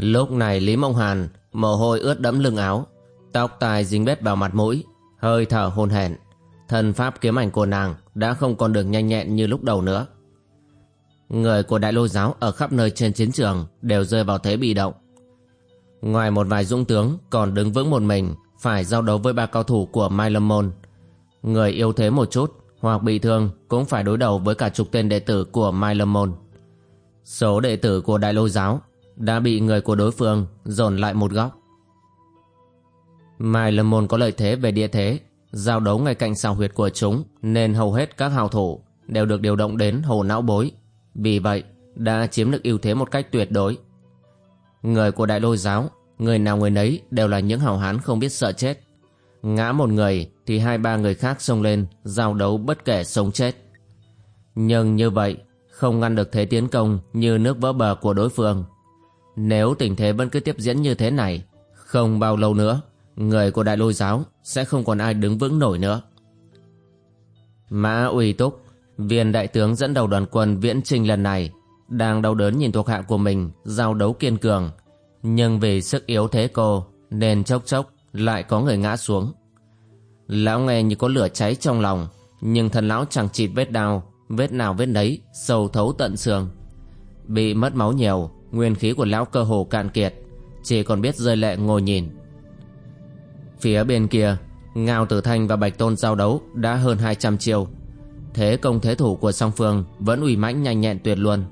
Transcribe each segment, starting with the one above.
Lúc này Lý Mông Hàn mồ hôi ướt đẫm lưng áo, tóc tai dính bết vào mặt mũi, hơi thở hồn hển. Thần pháp kiếm ảnh của nàng đã không còn được nhanh nhẹn như lúc đầu nữa. Người của đại lôi giáo ở khắp nơi trên chiến trường đều rơi vào thế bị động. Ngoài một vài dũng tướng còn đứng vững một mình phải giao đấu với ba cao thủ của Mai Lâm Môn. Người yêu thế một chút hoặc bị thương cũng phải đối đầu với cả chục tên đệ tử của Mai Lâm Môn. Số đệ tử của đại lôi giáo đã bị người của đối phương dồn lại một góc. Mai Lâm Môn có lợi thế về địa thế, giao đấu ngay cạnh sào huyệt của chúng nên hầu hết các hào thủ đều được điều động đến hồ não bối. Vì vậy, đã chiếm được ưu thế một cách tuyệt đối. Người của đại lôi giáo, người nào người nấy đều là những hào hán không biết sợ chết. Ngã một người thì hai ba người khác xông lên giao đấu bất kể sống chết. Nhưng như vậy, không ngăn được thế tiến công như nước vỡ bờ của đối phương nếu tình thế vẫn cứ tiếp diễn như thế này, không bao lâu nữa, người của đại lôi giáo sẽ không còn ai đứng vững nổi nữa. Mã Uy Túc, viên đại tướng dẫn đầu đoàn quân viễn trinh lần này, đang đau đớn nhìn thuộc hạ của mình giao đấu kiên cường, nhưng vì sức yếu thế cô nên chốc chốc lại có người ngã xuống. Lão nghe như có lửa cháy trong lòng, nhưng thần lão chẳng chịt vết đau, vết nào vết nấy, sâu thấu tận xương. Bị mất máu nhiều, Nguyên khí của lão cơ hồ cạn kiệt, Chỉ còn biết rơi lệ ngồi nhìn. Phía bên kia, Ngao Tử Thanh và Bạch Tôn giao đấu Đã hơn 200 chiêu. Thế công thế thủ của song phương Vẫn uy mãnh nhanh nhẹn tuyệt luôn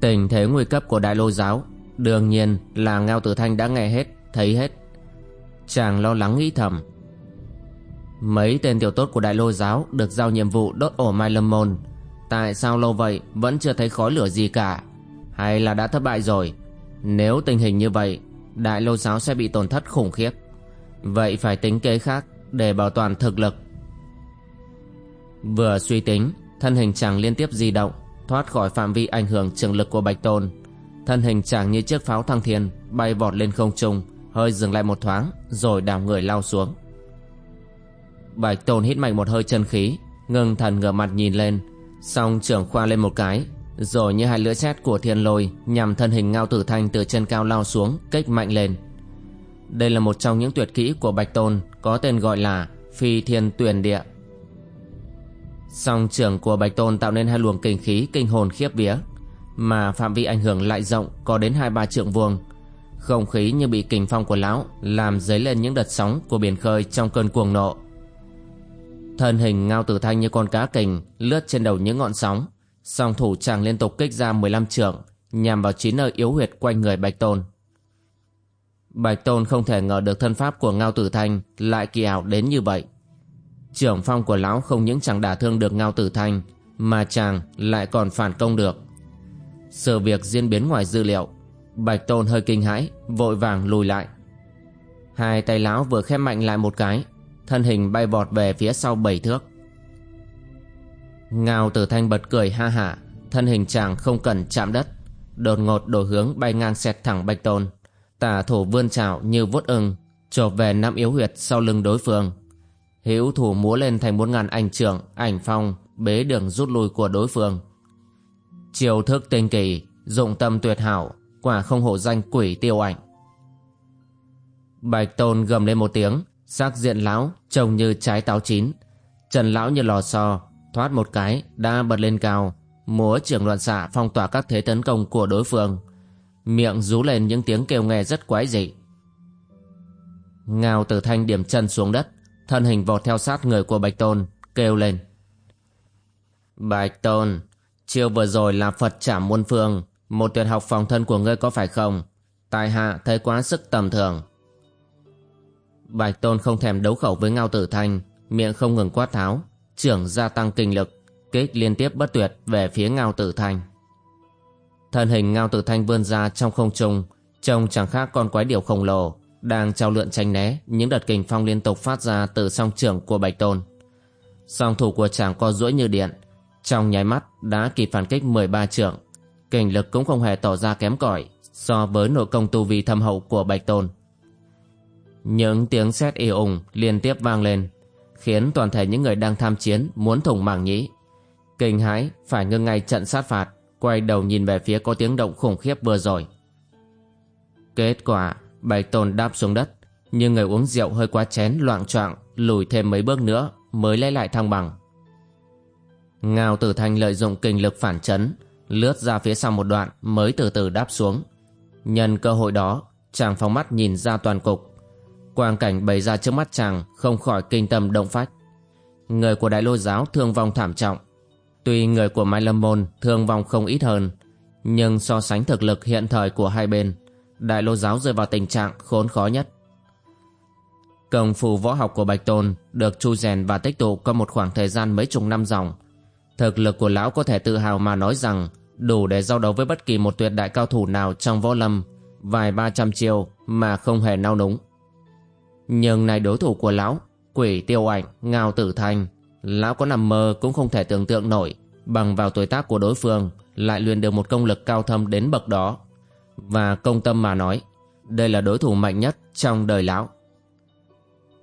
Tình thế nguy cấp của đại lô giáo, Đương nhiên là Ngao Tử Thanh đã nghe hết, Thấy hết. Chàng lo lắng nghĩ thầm. Mấy tên tiểu tốt của đại lô giáo Được giao nhiệm vụ đốt ổ mai lâm môn. Tại sao lâu vậy Vẫn chưa thấy khói lửa gì cả? Hay là đã thất bại rồi? Nếu tình hình như vậy, Đại lô giáo sẽ bị tổn thất khủng khiếp. Vậy phải tính kế khác Để bảo toàn thực lực. Vừa suy tính, Thân hình chàng liên tiếp di động, Thoát khỏi phạm vi ảnh hưởng trường lực của Bạch Tôn. Thân hình chàng như chiếc pháo thăng thiên Bay vọt lên không trung, Hơi dừng lại một thoáng, Rồi đảo người lao xuống. Bạch Tôn hít mạnh một hơi chân khí, Ngưng thần ngửa mặt nhìn lên Xong trưởng khoa lên một cái rồi như hai lưỡi xét của thiên lôi nhằm thân hình ngao tử thanh từ chân cao lao xuống, kích mạnh lên. Đây là một trong những tuyệt kỹ của bạch tôn, có tên gọi là phi thiên tuyền địa. Song trưởng của bạch tôn tạo nên hai luồng kinh khí kinh hồn khiếp vía, mà phạm vi ảnh hưởng lại rộng, có đến hai ba trượng vuông. Không khí như bị kình phong của lão làm dấy lên những đợt sóng của biển khơi trong cơn cuồng nộ. Thân hình ngao tử thanh như con cá kình lướt trên đầu những ngọn sóng song thủ chàng liên tục kích ra 15 trường nhằm vào chín nơi yếu huyệt quanh người Bạch Tôn. Bạch Tôn không thể ngờ được thân pháp của Ngao Tử Thanh lại kỳ ảo đến như vậy. Trưởng phong của lão không những chẳng đả thương được Ngao Tử Thanh mà chàng lại còn phản công được. Sự việc diễn biến ngoài dữ liệu, Bạch Tôn hơi kinh hãi, vội vàng lùi lại. Hai tay lão vừa khép mạnh lại một cái, thân hình bay vọt về phía sau bảy thước. Ngao tử thanh bật cười ha hả, Thân hình chàng không cần chạm đất. Đột ngột đổi hướng bay ngang xẹt thẳng bạch tôn. Tả thủ vươn trào như vuốt ưng Chộp về năm yếu huyệt sau lưng đối phương. Hữu thủ múa lên thành bốn ngàn ảnh trưởng, Ảnh phong, Bế đường rút lui của đối phương. Chiều thức tinh kỳ Dụng tâm tuyệt hảo, Quả không hổ danh quỷ tiêu ảnh. Bạch tôn gầm lên một tiếng, sắc diện lão trông như trái táo chín. Trần lão như lò xo thoát một cái, đã bật lên cao. Múa trưởng loạn xạ phong tỏa các thế tấn công của đối phương. Miệng rú lên những tiếng kêu nghe rất quái dị. Ngao tử thanh điểm chân xuống đất, thân hình vọt theo sát người của bạch tôn, kêu lên. Bạch tôn, chiêu vừa rồi là phật trảm muôn phương, một tuyệt học phòng thân của ngươi có phải không? Tài hạ thấy quá sức tầm thường. Bạch tôn không thèm đấu khẩu với ngao tử thanh, miệng không ngừng quát tháo trưởng gia tăng kinh lực kích liên tiếp bất tuyệt về phía ngao tử thanh thân hình ngao tử thanh vươn ra trong không trung Trông chẳng khác con quái điểu khổng lồ đang trao lượn tranh né những đợt kình phong liên tục phát ra từ song trưởng của Bạch Tôn. Song thủ của chàng co duỗi như điện, trong nháy mắt đã kịp phản kích 13 trưởng. Kình lực cũng không hề tỏ ra kém cỏi so với nội công tu vi thâm hậu của Bạch Tôn. Những tiếng sét ì ùng liên tiếp vang lên, khiến toàn thể những người đang tham chiến muốn thủng màng nhĩ. Kinh hãi phải ngưng ngay trận sát phạt, quay đầu nhìn về phía có tiếng động khủng khiếp vừa rồi. Kết quả, Bạch Tôn đáp xuống đất, nhưng người uống rượu hơi quá chén loạn choạng lùi thêm mấy bước nữa mới lấy lại thăng bằng. Ngao Tử Thanh lợi dụng kinh lực phản chấn, lướt ra phía sau một đoạn mới từ từ đáp xuống. Nhân cơ hội đó, chàng phóng mắt nhìn ra toàn cục. Quang cảnh bày ra trước mắt chàng không khỏi kinh tâm động phách. Người của đại lôi giáo thương vong thảm trọng. Tuy người của Mai Lâm Môn thương vong không ít hơn, nhưng so sánh thực lực hiện thời của hai bên, đại lôi giáo rơi vào tình trạng khốn khó nhất. Công phu võ học của Bạch Tôn được chu rèn và tích tụ qua một khoảng thời gian mấy chục năm dòng. Thực lực của lão có thể tự hào mà nói rằng đủ để giao đấu với bất kỳ một tuyệt đại cao thủ nào trong võ lâm, vài ba trăm chiêu mà không hề nao núng. Nhưng này đối thủ của lão, quỷ tiêu ảnh, ngao tử thanh, lão có nằm mơ cũng không thể tưởng tượng nổi, bằng vào tuổi tác của đối phương lại luyện được một công lực cao thâm đến bậc đó. Và công tâm mà nói, đây là đối thủ mạnh nhất trong đời lão.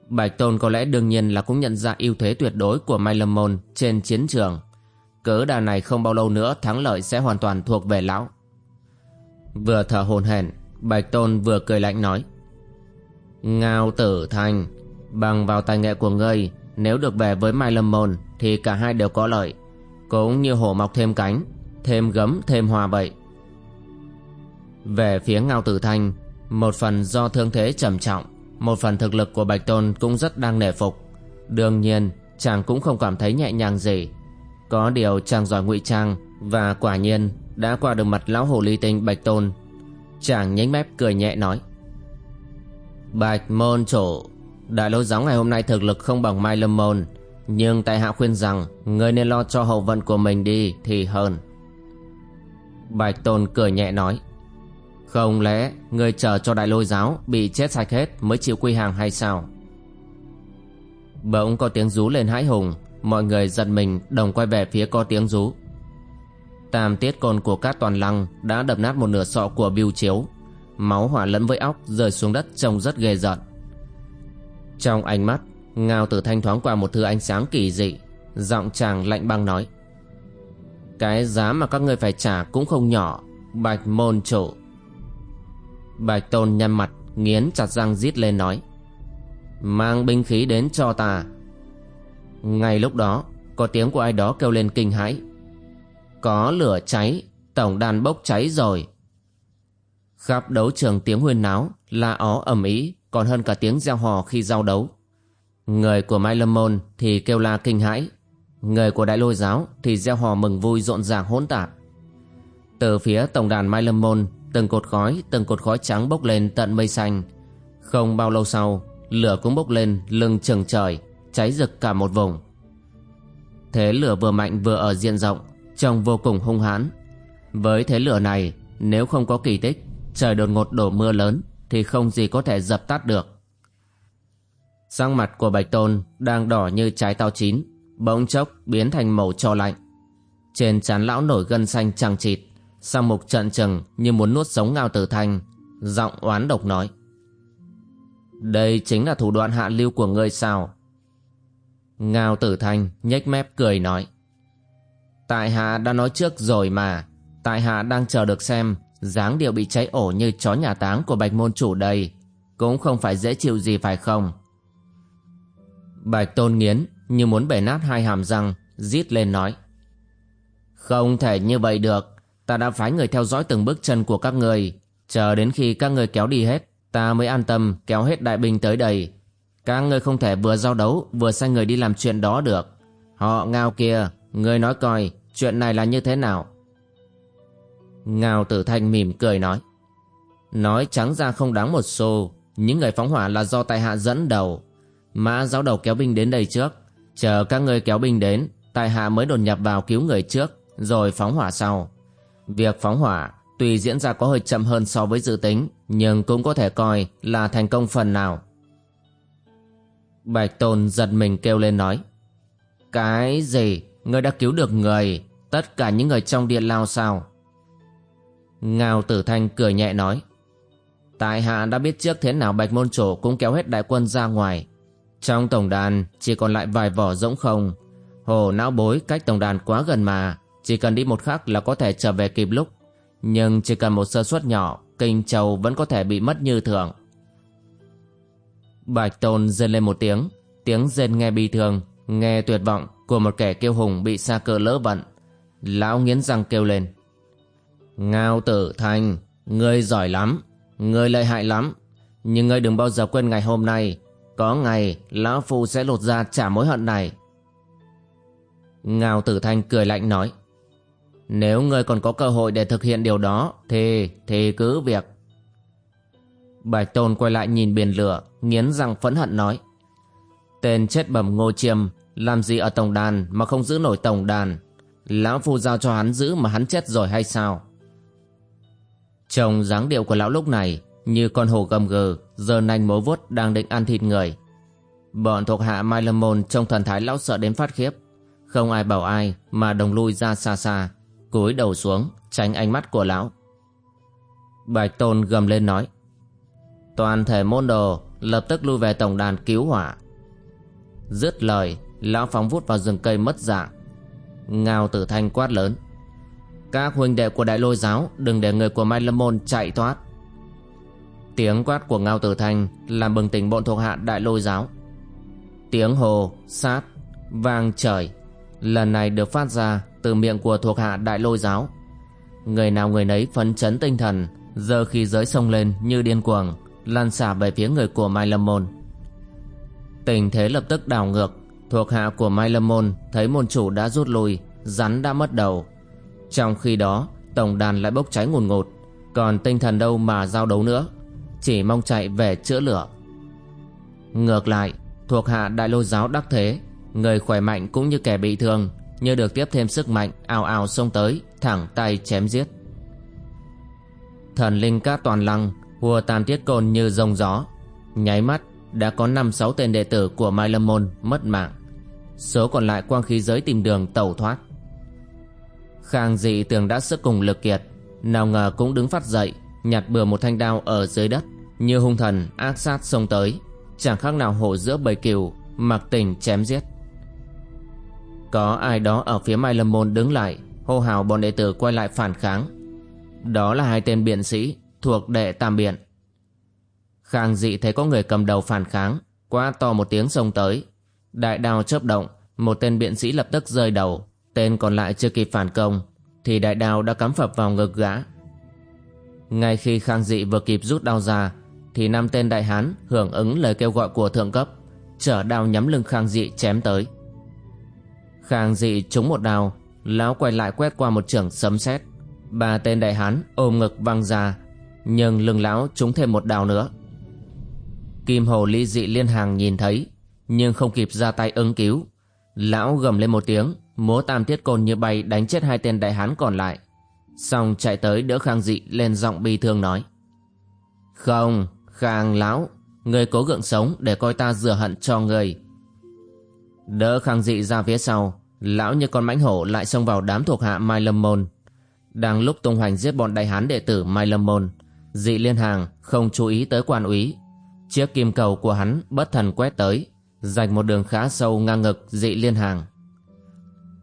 Bạch Tôn có lẽ đương nhiên là cũng nhận ra ưu thế tuyệt đối của Mai Lâm Môn trên chiến trường. Cớ đà này không bao lâu nữa thắng lợi sẽ hoàn toàn thuộc về lão. Vừa thở hồn hển, Bạch Tôn vừa cười lạnh nói. Ngao tử thành, bằng vào tài nghệ của ngươi, nếu được về với Mai Lâm Môn thì cả hai đều có lợi. Cũng như hổ mọc thêm cánh, thêm gấm thêm hòa vậy. Về phía Ngao Tử Thanh, một phần do thương thế trầm trọng, một phần thực lực của Bạch Tôn cũng rất đang nể phục. Đương nhiên, chàng cũng không cảm thấy nhẹ nhàng gì. Có điều chàng giỏi ngụy trang và quả nhiên đã qua được mặt lão hồ ly tinh Bạch Tôn. Chàng nhánh mép cười nhẹ nói. Bạch môn chủ, đại lôi giáo ngày hôm nay thực lực không bằng Mai Lâm Môn, nhưng tại hạ khuyên rằng người nên lo cho hậu vận của mình đi thì hơn. Bạch Tôn cười nhẹ nói. Không lẽ người chờ cho đại lôi giáo bị chết sạch hết mới chịu quy hàng hay sao? Bỗng có tiếng rú lên hãi hùng, mọi người giật mình đồng quay về phía có tiếng rú. Tam tiết côn của các toàn lăng đã đập nát một nửa sọ của biêu chiếu, máu hỏa lẫn với óc rơi xuống đất trông rất ghê rợn. Trong ánh mắt, Ngao Tử Thanh thoáng qua một thứ ánh sáng kỳ dị, giọng chàng lạnh băng nói: "Cái giá mà các ngươi phải trả cũng không nhỏ, Bạch môn chủ." Bạch Tôn nhăn mặt Nghiến chặt răng rít lên nói Mang binh khí đến cho ta Ngay lúc đó Có tiếng của ai đó kêu lên kinh hãi Có lửa cháy Tổng đàn bốc cháy rồi Khắp đấu trường tiếng huyên náo La ó ầm ĩ Còn hơn cả tiếng gieo hò khi giao đấu Người của Mai Lâm Môn Thì kêu la kinh hãi Người của Đại Lôi Giáo Thì gieo hò mừng vui rộn ràng hỗn tạp Từ phía tổng đàn Mai Lâm Môn Từng cột khói, từng cột khói trắng bốc lên tận mây xanh. Không bao lâu sau, lửa cũng bốc lên lưng chừng trời, cháy rực cả một vùng. Thế lửa vừa mạnh vừa ở diện rộng, trông vô cùng hung hãn. Với thế lửa này, nếu không có kỳ tích, trời đột ngột đổ mưa lớn, thì không gì có thể dập tắt được. Sang mặt của Bạch Tôn đang đỏ như trái tao chín, bỗng chốc biến thành màu cho lạnh. Trên trán lão nổi gân xanh chằng chịt, Sang mục trận trừng như muốn nuốt sống Ngao Tử Thanh, giọng oán độc nói. Đây chính là thủ đoạn hạ lưu của ngươi sao? Ngao Tử Thanh nhếch mép cười nói. Tại hạ đã nói trước rồi mà, tại hạ đang chờ được xem dáng điệu bị cháy ổ như chó nhà táng của bạch môn chủ đây, cũng không phải dễ chịu gì phải không? Bạch Tôn Nghiến như muốn bể nát hai hàm răng, rít lên nói. Không thể như vậy được, ta đã phái người theo dõi từng bước chân của các người, chờ đến khi các người kéo đi hết, ta mới an tâm kéo hết đại binh tới đây. Các người không thể vừa giao đấu vừa sai người đi làm chuyện đó được. Họ ngao kia, người nói coi, chuyện này là như thế nào? Ngao tử thanh mỉm cười nói. Nói trắng ra không đáng một xu, những người phóng hỏa là do tại hạ dẫn đầu. Mã giáo đầu kéo binh đến đây trước, chờ các người kéo binh đến, tại hạ mới đột nhập vào cứu người trước, rồi phóng hỏa sau. Việc phóng hỏa, Tuy diễn ra có hơi chậm hơn so với dự tính Nhưng cũng có thể coi là thành công phần nào Bạch Tôn giật mình kêu lên nói Cái gì? Ngươi đã cứu được người Tất cả những người trong điện lao sao Ngao tử thanh cười nhẹ nói. Tại hạ đã biết trước thế nào bạch môn chủ cũng kéo hết đại quân ra ngoài. Trong tổng đàn, chỉ còn lại vài vỏ rỗng không. Hồ não bối cách tổng đàn quá gần mà, Chỉ cần đi một khắc là có thể trở về kịp lúc. Nhưng chỉ cần một sơ suất nhỏ, Kinh châu vẫn có thể bị mất như thường. Bạch tôn rên lên một tiếng Tiếng rên nghe bi thương, Nghe tuyệt vọng của một kẻ kiêu hùng bị xa cờ lỡ vận. Lão nghiến răng kêu lên. Ngao tử thanh Ngươi giỏi lắm Ngươi lợi hại lắm. Nhưng ngươi đừng bao giờ quên ngày hôm nay Có ngày Lão Phu sẽ lột ra trả mối hận này. Ngao tử thanh cười lạnh nói Nếu ngươi còn có cơ hội để thực hiện điều đó Thì, thì cứ việc. Bạch Tôn quay lại nhìn biển lửa Nghiến răng phẫn hận nói Tên chết bẩm ngô chiêm Làm gì ở tổng đàn mà không giữ nổi tổng đàn? Lão Phu giao cho hắn giữ mà hắn chết rồi hay sao? Trông dáng điệu của lão lúc này Như con hổ gầm gừ, Giờ nanh mố vuốt đang định ăn thịt người. Bọn thuộc hạ Mai Lâm Môn Trong thần thái lão sợ đến phát khiếp. Không ai bảo ai mà đồng lui ra xa xa, cúi đầu xuống, Tránh ánh mắt của lão. Bạch Tôn gầm lên nói, Toàn thể môn đồ, Lập tức lui về tổng đàn cứu hỏa. Dứt lời, Lão phóng vút vào rừng cây mất dạng, Ngao tử thanh quát lớn các huynh đệ của đại lôi giáo Đừng để người của Mai Lâm Môn chạy thoát. Tiếng quát của Ngao tử thanh Làm bừng tỉnh bọn thuộc hạ đại lôi giáo. Tiếng hồ, sát, vang trời Lần này được phát ra Từ miệng của thuộc hạ đại lôi giáo. Người nào người nấy phấn chấn tinh thần Giờ khi giới sông lên như điên cuồng Lan xả về phía người của Mai Lâm Môn. Tình thế lập tức đảo ngược Thuộc hạ của Mai Lâm Môn thấy môn chủ đã rút lui, rắn đã mất đầu. Trong khi đó, tổng đàn lại bốc cháy ngùn ngụt, còn tinh thần đâu mà giao đấu nữa, chỉ mong chạy về chữa lửa. Ngược lại, thuộc hạ đại lôi giáo đắc thế, người khỏe mạnh cũng như kẻ bị thương, như được tiếp thêm sức mạnh, ào ào xông tới, thẳng tay chém giết. Thần linh cát toàn lăng, hùa tàn tiết côn như rông gió, nháy mắt đã có năm sáu tên đệ tử của Mai Lâm Môn mất mạng. Số còn lại quang khí giới tìm đường tẩu thoát. Khang dị tưởng đã sức cùng lực kiệt, nào ngờ cũng đứng phát dậy, nhặt bừa một thanh đao ở dưới đất, như hung thần ác sát xông tới, chẳng khác nào hổ giữa bầy kiều, mặc tình chém giết. Có ai đó ở phía Mai Lâm Môn đứng lại, hô hào bọn đệ tử quay lại phản kháng. Đó là hai tên biện sĩ thuộc đệ tam biện. Khang dị thấy có người cầm đầu phản kháng, quá to một tiếng xông tới. Đại đao chớp động, một tên biện sĩ lập tức rơi đầu, tên còn lại chưa kịp phản công, thì đại đao đã cắm phập vào ngực gã. Ngay khi Khang dị vừa kịp rút đao ra, thì năm tên đại hán hưởng ứng lời kêu gọi của thượng cấp, chở đao nhắm lưng Khang dị chém tới. Khang dị trúng một đao, lão quay lại quét qua một trường sấm sét. Ba tên đại hán ôm ngực văng ra, nhưng lưng lão trúng thêm một đao nữa. Kim Hồ Ly dị liên hàng nhìn thấy, nhưng không kịp ra tay ứng cứu. Lão gầm lên một tiếng, múa tam tiết côn như bay đánh chết hai tên đại hán còn lại. Xong chạy tới đỡ Khang dị lên giọng bi thương nói. Không, Khang lão, người cố gượng sống để coi ta rửa hận cho người. Đỡ Khang dị ra phía sau, lão như con mãnh hổ lại xông vào đám thuộc hạ Mai Lâm Môn. Đang lúc tung hoành giết bọn đại hán đệ tử Mai Lâm Môn, dị liên hàng không chú ý tới quan úy Chiếc kim cầu của hắn bất thần quét tới, dành một đường khá sâu ngang ngực dị liên hàng.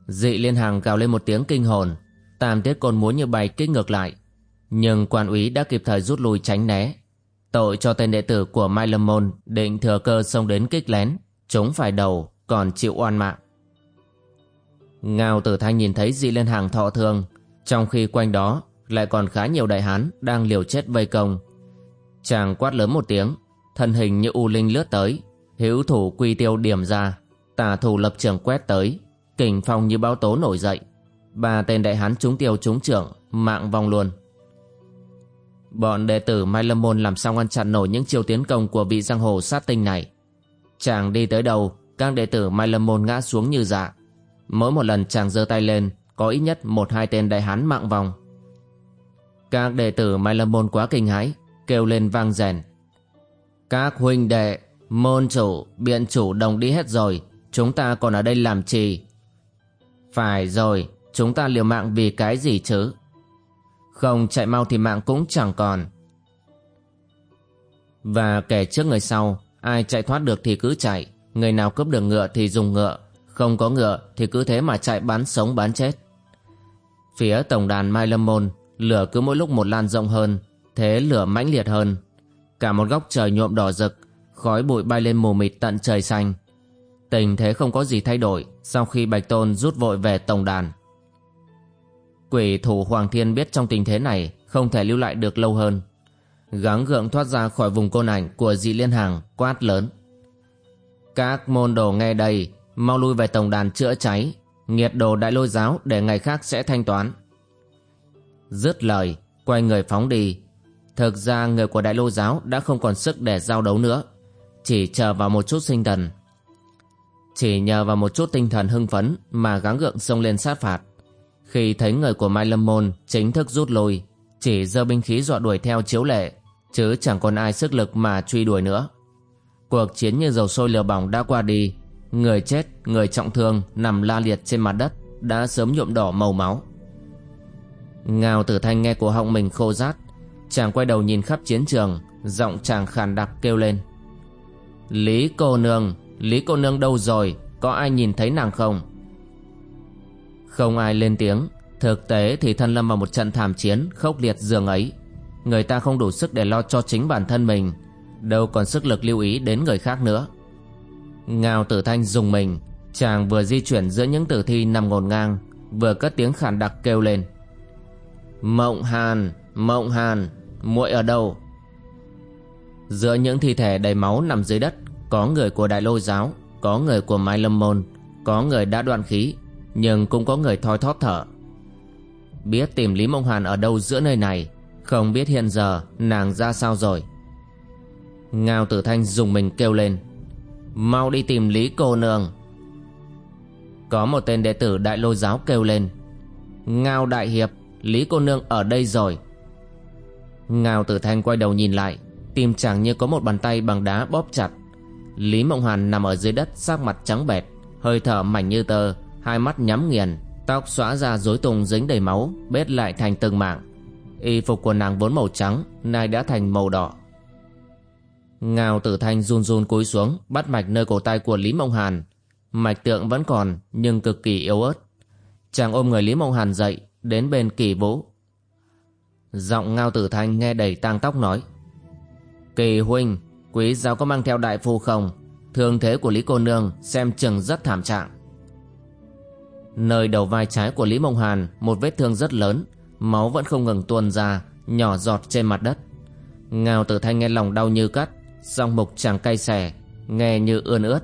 Dị liên hàng gào lên một tiếng kinh hồn, tam tiết côn muốn như bay kích ngược lại. Nhưng quan úy đã kịp thời rút lui tránh né. Tội cho tên đệ tử của Mai Lâm Môn định thừa cơ xông đến kích lén, chúng phải đầu, còn chịu oan mạng. Ngao tử thanh nhìn thấy dị liên hàng thọ thương, trong khi quanh đó lại còn khá nhiều đại hán đang liều chết vây công. Chàng quát lớn một tiếng, thân hình như u linh lướt tới hữu thủ quy tiêu điểm ra tả thủ lập trường quét tới kình phong như báo tố nổi dậy. Ba tên đại hán trúng tiêu trúng trưởng mạng vong luôn. Bọn đệ tử mai lâm môn làm sao ngăn chặn nổi những chiêu tiến công của vị giang hồ sát tinh này? Chàng đi tới đầu, các đệ tử mai lâm môn ngã xuống như dạ. Mỗi một lần chàng giơ tay lên có ít nhất một hai tên đại hán mạng vong. Các đệ tử Mai Lâm Môn quá kinh hãi, kêu lên vang rèn. Các huynh đệ, môn chủ, biện chủ đồng đi hết rồi, chúng ta còn ở đây làm gì? Phải rồi, chúng ta liều mạng vì cái gì chứ? Không chạy mau thì mạng cũng chẳng còn. Và kẻ trước người sau, ai chạy thoát được thì cứ chạy, người nào cướp được ngựa thì dùng ngựa, không có ngựa thì cứ thế mà chạy bán sống bán chết. Phía tổng đàn Mai Lâm Môn, lửa cứ mỗi lúc một lan rộng hơn, thế lửa mãnh liệt hơn. Cả một góc trời nhuộm đỏ rực, khói bụi bay lên mù mịt tận trời xanh. Tình thế không có gì thay đổi sau khi Bạch Tôn rút vội về tổng đàn. Quỷ thủ Hoàng Thiên biết trong tình thế này không thể lưu lại được lâu hơn. Gắng gượng thoát ra khỏi vùng côn ảnh của dị liên hàng quát lớn. Các môn đồ nghe đây, mau lui về tổng đàn chữa cháy, nghiệt đồ đại lôi giáo để ngày khác sẽ thanh toán. Dứt lời, quay người phóng đi. Thực ra người của đại lôi giáo đã không còn sức để giao đấu nữa, chỉ chờ vào một chút sinh thần. Chỉ nhờ vào một chút tinh thần hưng phấn mà gắng gượng xông lên sát phạt. Khi thấy người của Mai Lâm Môn chính thức rút lui, chỉ giơ binh khí dọa đuổi theo chiếu lệ, chứ chẳng còn ai sức lực mà truy đuổi nữa. Cuộc chiến như dầu sôi lửa bỏng đã qua đi, người chết, người trọng thương nằm la liệt trên mặt đất đã sớm nhuộm đỏ màu máu. ngào tử thanh nghe cổ họng mình khô rát, chàng quay đầu nhìn khắp chiến trường, giọng chàng khàn đặc kêu lên. Lý cô nương, Lý cô nương đâu rồi, có ai nhìn thấy nàng không? Không ai lên tiếng, thực tế thì thân lâm vào một trận thảm chiến khốc liệt dường ấy. Người ta không đủ sức để lo cho chính bản thân mình, đâu còn sức lực lưu ý đến người khác nữa. Ngao tử thanh dùng mình, chàng vừa di chuyển giữa những tử thi nằm ngổn ngang, vừa cất tiếng khản đặc kêu lên. Mộng Hàn, Mộng Hàn, muội ở đâu? Giữa những thi thể đầy máu nằm dưới đất, có người của Đại Lôi Giáo, có người của Mai Lâm Môn, có người đã đoạn khí, nhưng cũng có người thoi thóp thở. Biết tìm Lý Mộng Hàn ở đâu giữa nơi này, không biết hiện giờ nàng ra sao rồi. Ngao Tử Thanh dùng mình kêu lên. Mau đi tìm Lý cô nương. Có một tên đệ tử Đại Lôi Giáo kêu lên. Ngao Đại Hiệp, Lý cô nương ở đây rồi. Ngao Tử Thanh quay đầu nhìn lại, tim chàng như có một bàn tay bằng đá bóp chặt. Lý Mộng Hàn nằm ở dưới đất sắc mặt trắng bệch, hơi thở mảnh như tơ, hai mắt nhắm nghiền, tóc xóa ra rối tung dính đầy máu, bết lại thành từng mảng. Y phục của nàng vốn màu trắng, nay đã thành màu đỏ. Ngao Tử Thanh run run cúi xuống, bắt mạch nơi cổ tay của Lý Mộng Hàn. Mạch tượng vẫn còn, nhưng cực kỳ yếu ớt. Chàng ôm người Lý Mộng Hàn dậy, đến bên Kỳ Vũ. Giọng Ngao Tử Thanh nghe đầy tang tóc nói. Kỳ huynh, quý giáo có mang theo đại phu không? Thương thế của Lý cô nương xem chừng rất thảm trạng. Nơi đầu vai trái của Lý Mông Hàn một vết thương rất lớn, máu vẫn không ngừng tuôn ra, nhỏ giọt trên mặt đất. Ngao Tử Thanh nghe lòng đau như cắt, song mục chàng cay xè, nghe như ươn ướt.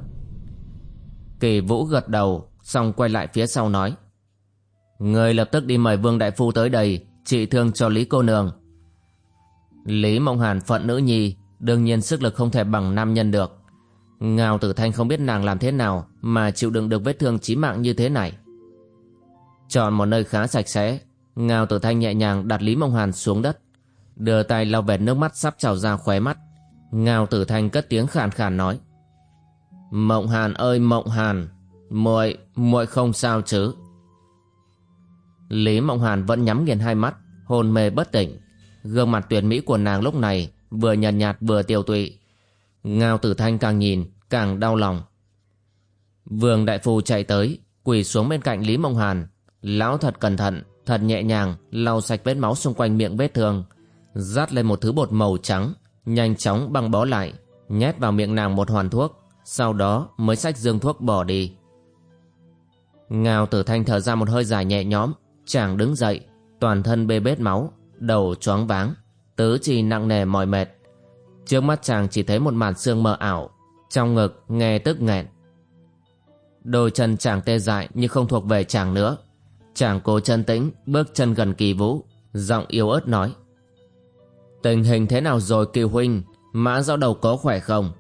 Kỳ Vũ gật đầu, xong quay lại phía sau nói. Người lập tức đi mời Vương Đại Phu tới đây, trị thương cho Lý cô nương. Lý Mông Hàn phận nữ nhi, đương nhiên sức lực không thể bằng nam nhân được. Ngao Tử Thanh không biết nàng làm thế nào mà chịu đựng được vết thương chí mạng như thế này. Chọn một nơi khá sạch sẽ, Ngao Tử Thanh nhẹ nhàng đặt Lý Mộng Hàn xuống đất, đưa tay lau vệt nước mắt sắp trào ra khóe mắt. Ngao Tử Thanh cất tiếng khàn khàn nói: "Mộng Hàn ơi Mộng Hàn, muội muội không sao chứ?" Lý Mộng Hàn vẫn nhắm nghiền hai mắt, hôn mê bất tỉnh. Gương mặt tuyệt mỹ của nàng lúc này vừa nhàn nhạt vừa tiêu tụy. Ngao Tử Thanh càng nhìn càng đau lòng. Vương Đại Phu chạy tới, quỳ xuống bên cạnh Lý Mộng Hàn. Lão thật cẩn thận, thật nhẹ nhàng lau sạch vết máu xung quanh miệng vết thương, dắt lên một thứ bột màu trắng, nhanh chóng băng bó lại, nhét vào miệng nàng một hoàn thuốc, sau đó mới xách dương thuốc bỏ đi. Ngao Tử Thanh thở ra một hơi dài nhẹ nhõm, chàng đứng dậy, toàn thân bê bết máu, đầu choáng váng, tứ chi nặng nề mỏi mệt. Trước mắt chàng chỉ thấy một màn xương mờ ảo, trong ngực nghe tức nghẹn. Đôi chân chàng tê dại như không thuộc về chàng nữa. Chàng cố chân tĩnh, bước chân gần kỳ vũ, giọng yếu ớt nói. Tình hình thế nào rồi kỳ huynh, mã giáo đầu có khỏe không?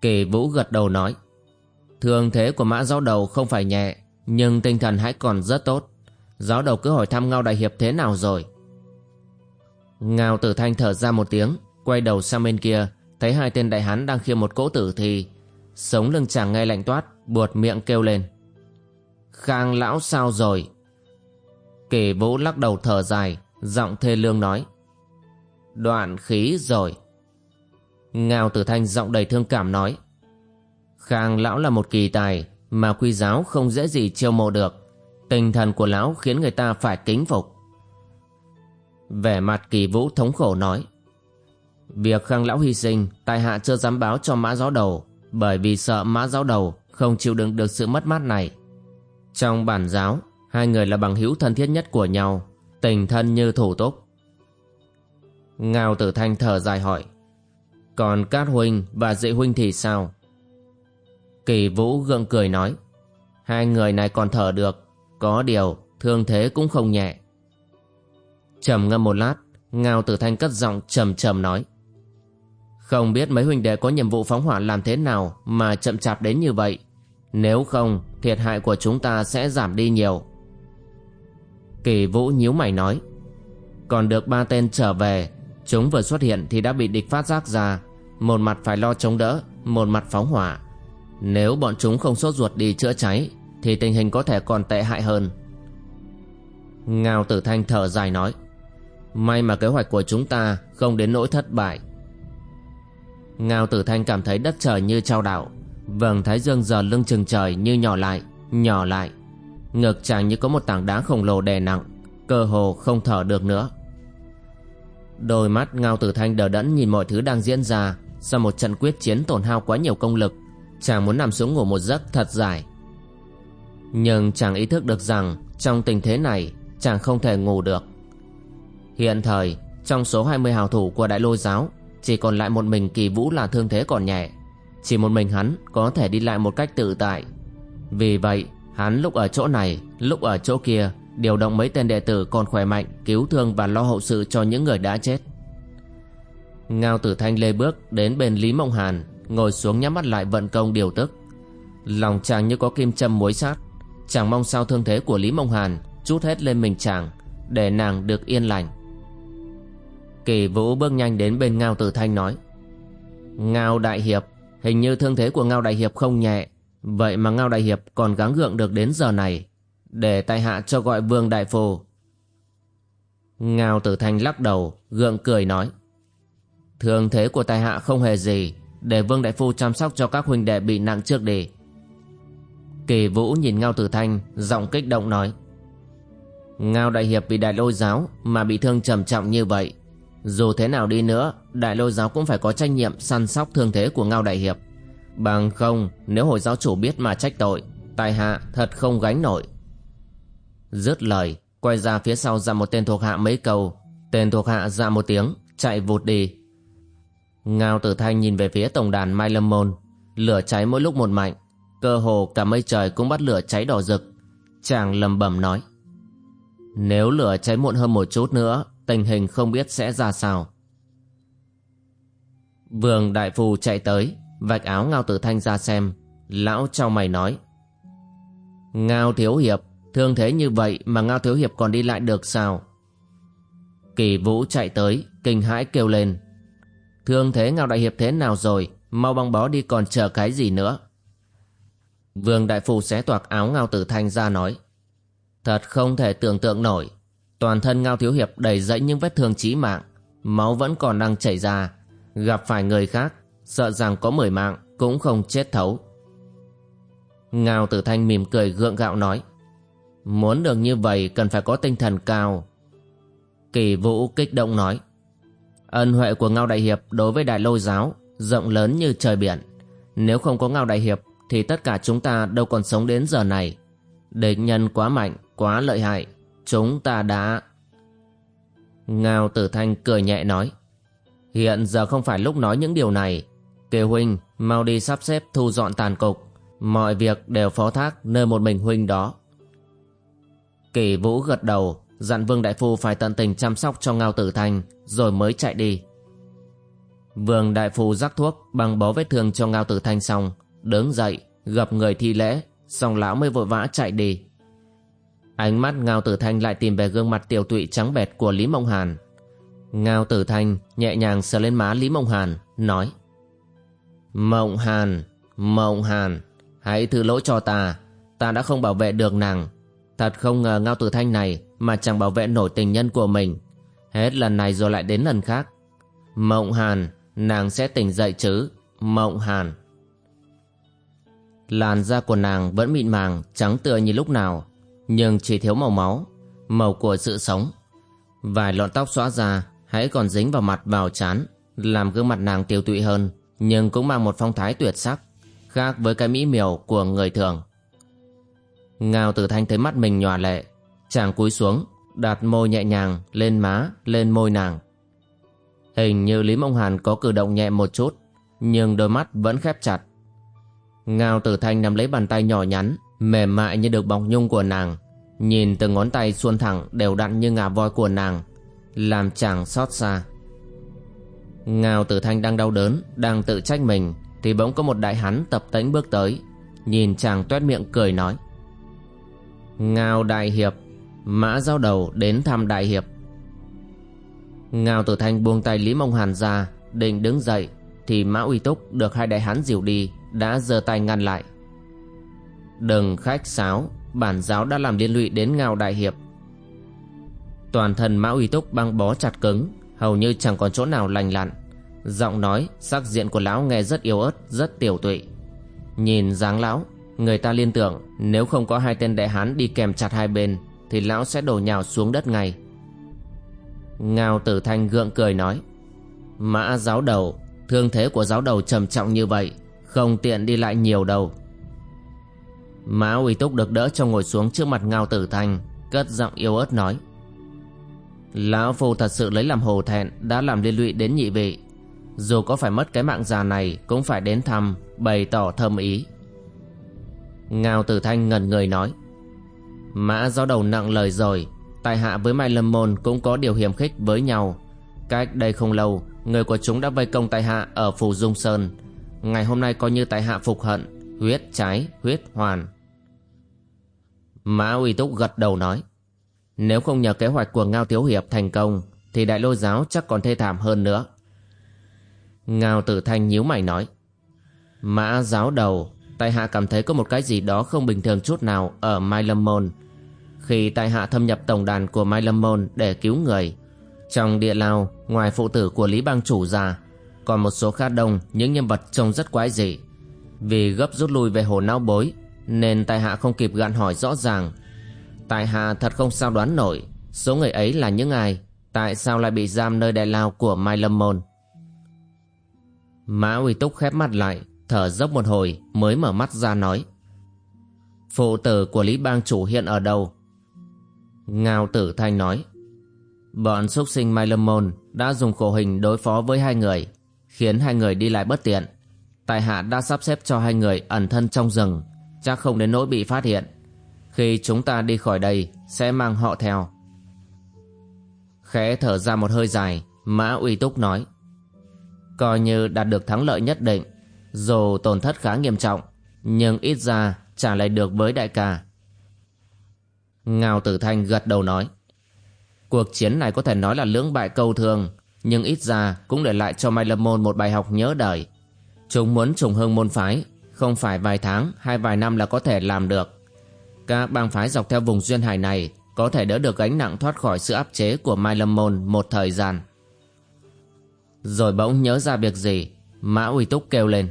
Kỳ vũ gật đầu nói. Thương thế của mã giáo đầu không phải nhẹ, nhưng tinh thần hãy còn rất tốt. Giáo đầu cứ hỏi thăm Ngao Đại Hiệp thế nào rồi Ngao tử thanh thở ra một tiếng, Quay đầu sang bên kia, Thấy hai tên đại hán đang khiêng một cỗ tử thì Sống lưng chàng nghe lạnh toát, Buột miệng kêu lên. Khang lão sao rồi? Kể vũ lắc đầu thở dài, Giọng thê lương nói. Đoạn khí rồi. Ngao tử thanh giọng đầy thương cảm nói. Khang lão là một kỳ tài Mà quy giáo không dễ gì chiêu mộ được. Tinh thần của lão khiến người ta phải kính phục. Vẻ mặt kỳ vũ thống khổ nói, Việc khang lão hy sinh Tài hạ chưa dám báo cho mã giáo đầu, Bởi vì sợ mã giáo đầu Không chịu đựng được sự mất mát này. Trong bản giáo, Hai người là bằng hữu thân thiết nhất của nhau, Tình thân như thủ túc. Ngao tử thanh thở dài hỏi, Còn Cát Huynh và Dị Huynh thì sao? Kỳ Vũ gượng cười nói, Hai người này còn thở được, Có điều thương thế cũng không nhẹ trầm ngâm một lát, Ngao tử thanh cất giọng trầm trầm nói. Không biết mấy huynh đệ có nhiệm vụ phóng hỏa làm thế nào Mà chậm chạp đến như vậy. Nếu không, thiệt hại của chúng ta sẽ giảm đi nhiều. Kỳ Vũ nhíu mày nói. Còn được ba tên trở về, Chúng vừa xuất hiện thì đã bị địch phát giác ra. Một mặt phải lo chống đỡ, Một mặt phóng hỏa. Nếu bọn chúng không sốt ruột đi chữa cháy, Thì tình hình có thể còn tệ hại hơn. Ngao tử thanh thở dài nói. May mà kế hoạch của chúng ta Không đến nỗi thất bại. Ngao tử thanh cảm thấy đất trời như trao đảo. Vầng thái dương giờ lưng chừng trời như nhỏ lại Nhỏ lại. Ngực chàng như có một tảng đá khổng lồ đè nặng, Cơ hồ không thở được nữa. Đôi mắt Ngao Tử Thanh đờ đẫn nhìn mọi thứ đang diễn ra Sau một trận quyết chiến tổn hao quá nhiều công lực. Chàng muốn nằm xuống ngủ một giấc thật dài. Nhưng chàng ý thức được rằng Trong tình thế này, Chàng không thể ngủ được. Hiện thời, Trong số 20 hào thủ của đại lôi giáo, Chỉ còn lại một mình kỳ vũ là thương thế còn nhẹ. Chỉ một mình hắn có thể đi lại một cách tự tại. Vì vậy, Hắn lúc ở chỗ này, Lúc ở chỗ kia, Điều động mấy tên đệ tử còn khỏe mạnh, Cứu thương và lo hậu sự cho những người đã chết. Ngao tử thanh lê bước Đến bên Lý Mộng Hàn, Ngồi xuống nhắm mắt lại vận công điều tức. Lòng chàng như có kim châm muối sát, Chàng mong sao thương thế của Lý Mộng Hàn Chút hết lên mình chàng, Để nàng được yên lành. Kỳ vũ bước nhanh đến bên Ngao tử thanh nói, Ngao đại hiệp, Hình như thương thế của Ngao đại hiệp không nhẹ. Vậy mà Ngao Đại Hiệp còn gắng gượng được đến giờ này, Để tại hạ cho gọi Vương Đại Phu. Ngao Tử Thanh lắc đầu, Gượng cười nói, thương thế của tài hạ không hề gì, Để Vương Đại Phu chăm sóc cho các huynh đệ bị nặng trước đi. Kỳ Vũ nhìn Ngao Tử Thanh, Giọng kích động nói, Ngao Đại Hiệp bị Đại Lôi Giáo Mà bị thương trầm trọng như vậy dù thế nào đi nữa, Đại Lôi Giáo cũng phải có trách nhiệm Săn sóc thương thế của Ngao Đại Hiệp. Bằng không, nếu hồi giáo chủ biết mà trách tội Tài hạ thật không gánh nổi. Dứt lời, Quay ra phía sau ra một tên thuộc hạ mấy câu. Tên thuộc hạ ra một tiếng, Chạy vụt đi. Ngao tử thanh nhìn về phía tổng đàn Mai Lâm Môn. Lửa cháy mỗi lúc một mạnh, Cơ hồ cả mây trời cũng bắt lửa cháy đỏ rực. Chàng lầm bẩm nói, Nếu lửa cháy muộn hơn một chút nữa Tình hình không biết sẽ ra sao Vương Đại Phù chạy tới vạch áo Ngao Tử Thanh ra xem, lão trao mày nói. Ngao Thiếu Hiệp, thương thế như vậy mà Ngao Thiếu Hiệp còn đi lại được sao? Kỳ Vũ chạy tới, kinh hãi kêu lên. Thương thế Ngao Đại Hiệp thế nào rồi, mau băng bó đi còn chờ cái gì nữa? Vương Đại Phu xé toạc áo Ngao Tử Thanh ra nói. Thật không thể tưởng tượng nổi, toàn thân Ngao Thiếu Hiệp đầy dẫy những vết thương chí mạng, máu vẫn còn đang chảy ra, gặp phải người khác sợ rằng có mười mạng cũng không chết thấu. Ngao tử thanh mỉm cười gượng gạo nói, muốn được như vậy cần phải có tinh thần cao. Kỳ vũ kích động nói, ân huệ của Ngao Đại Hiệp đối với Đại Lôi Giáo rộng lớn như trời biển. Nếu không có Ngao Đại Hiệp thì tất cả chúng ta đâu còn sống đến giờ này. Địch nhân quá mạnh, quá lợi hại, chúng ta đã... Ngao tử thanh cười nhẹ nói, hiện giờ không phải lúc nói những điều này, Kiều Huynh mau đi sắp xếp thu dọn tàn cục. Mọi việc đều phó thác nơi một mình Huynh đó. Kỷ Vũ gật đầu Dặn Vương Đại Phu phải tận tình chăm sóc cho Ngao Tử Thanh Rồi mới chạy đi. Vương Đại Phu rắc thuốc bằng bó vết thương cho Ngao Tử Thanh xong Đứng dậy gặp người thi lễ Xong lão mới vội vã chạy đi. Ánh mắt Ngao Tử Thanh lại tìm về gương mặt tiểu tụy trắng bẹt của Lý Mông Hàn Ngao tử thanh nhẹ nhàng sờ lên má Lý Mộng Hàn, nói Mộng Hàn, Mộng Hàn, hãy thứ lỗi cho ta, ta đã không bảo vệ được nàng. Thật không ngờ Ngao tử thanh này mà chẳng bảo vệ nổi tình nhân của mình. Hết lần này rồi lại đến lần khác. Mộng Hàn, nàng sẽ tỉnh dậy chứ, Mộng Hàn. Làn da của nàng vẫn mịn màng, trắng tựa như lúc nào, nhưng chỉ thiếu màu máu, màu của sự sống. Vài lọn tóc xóa ra, hãy còn dính vào mặt vào chán, làm gương mặt nàng tiêu tụy hơn, nhưng cũng mang một phong thái tuyệt sắc, khác với cái mỹ miều của người thường. Ngao Tử Thanh thấy mắt mình nhòa lệ, chàng cúi xuống, đặt môi nhẹ nhàng lên má, lên môi nàng. Hình như Lý Mông Hàn có cử động nhẹ một chút, nhưng đôi mắt vẫn khép chặt. Ngao Tử Thanh nắm lấy bàn tay nhỏ nhắn, mềm mại như được bọc nhung của nàng, nhìn từng ngón tay xuôn thẳng đều đặn như ngà voi của nàng, làm chàng xót xa. Ngao Tử Thanh đang đau đớn, đang tự trách mình, thì bỗng có một đại hán tập tễnh bước tới, nhìn chàng toét miệng cười nói: "Ngao đại hiệp, mã giao đầu đến thăm đại hiệp." Ngao Tử Thanh buông tay Lý Mông Hàn ra, định đứng dậy, thì Mã Uy Túc được hai đại hán dìu đi, đã giơ tay ngăn lại. Đừng khách sáo, bản giáo đã làm liên lụy đến Ngao đại hiệp. Toàn thân Mã Uy Túc băng bó chặt cứng, hầu như chẳng còn chỗ nào lành lặn. Giọng nói, sắc diện của lão nghe rất yếu ớt, rất tiểu tụy. Nhìn dáng lão, người ta liên tưởng nếu không có hai tên đại hán đi kèm chặt hai bên, thì lão sẽ đổ nhào xuống đất ngay. Ngao tử thanh gượng cười nói Mã giáo đầu Thương thế của giáo đầu trầm trọng như vậy Không tiện đi lại nhiều đâu Mã uy túc được đỡ cho ngồi xuống trước mặt Ngao tử thanh Cất giọng yếu ớt nói Lão Phu thật sự lấy làm hồ thẹn Đã làm liên lụy đến nhị vị Dù có phải mất cái mạng già này Cũng phải đến thăm Bày tỏ thâm ý Ngao tử thanh ngần người nói Mã giáo đầu nặng lời rồi Tài hạ với Mai Lâm Môn cũng có điều hiểm khích với nhau. Cách đây không lâu, người của chúng đã vây công Tài hạ ở Phủ Dung Sơn. Ngày hôm nay coi như Tài hạ phục hận, huyết trái, huyết hoàn. Mã Uy Túc gật đầu nói. Nếu không nhờ kế hoạch của Ngao Tiếu Hiệp thành công, thì đại lôi giáo chắc còn thê thảm hơn nữa. Ngao Tử Thanh nhíu mày nói. Mã giáo đầu, tại hạ cảm thấy có một cái gì đó không bình thường chút nào ở Mai Lâm Môn khi tại hạ thâm nhập tổng đàn của Mai Lâm Môn để cứu người. Trong địa lao, ngoài phụ tử của Lý Bang Chủ ra, còn một số khá đông những nhân vật trông rất quái dị. Vì gấp rút lui về hồ não bối, nên tại hạ không kịp gạn hỏi rõ ràng. Tại hạ thật không sao đoán nổi, số người ấy là những ai, tại sao lại bị giam nơi đại lao của Mai Lâm Môn. Mã Uy Túc khép mắt lại, thở dốc một hồi mới mở mắt ra nói. Phụ tử của Lý Bang Chủ hiện ở đâu? Ngao Tử Thanh nói Bọn xuất sinh Mai Lâm Môn đã dùng khổ hình đối phó với hai người khiến hai người đi lại bất tiện. Tài hạ đã sắp xếp cho hai người ẩn thân trong rừng, chắc không đến nỗi bị phát hiện. Khi chúng ta đi khỏi đây, sẽ mang họ theo. Khẽ thở ra một hơi dài, Mã Uy Túc nói Coi như đạt được thắng lợi nhất định, Dù tổn thất khá nghiêm trọng, Nhưng ít ra trả lại được với đại ca Ngao Tử Thanh gật đầu nói Cuộc chiến này có thể nói là lưỡng bại câu thường, Nhưng ít ra cũng để lại cho Mai Lâm Môn một bài học nhớ đời Chúng muốn trùng hưng môn phái. Không phải vài tháng hay vài năm là có thể làm được. Các bang phái dọc theo vùng duyên hải này Có thể đỡ được gánh nặng thoát khỏi sự áp chế của Mai Lâm Môn một thời gian. Rồi bỗng nhớ ra việc gì, Mã Uy Túc kêu lên.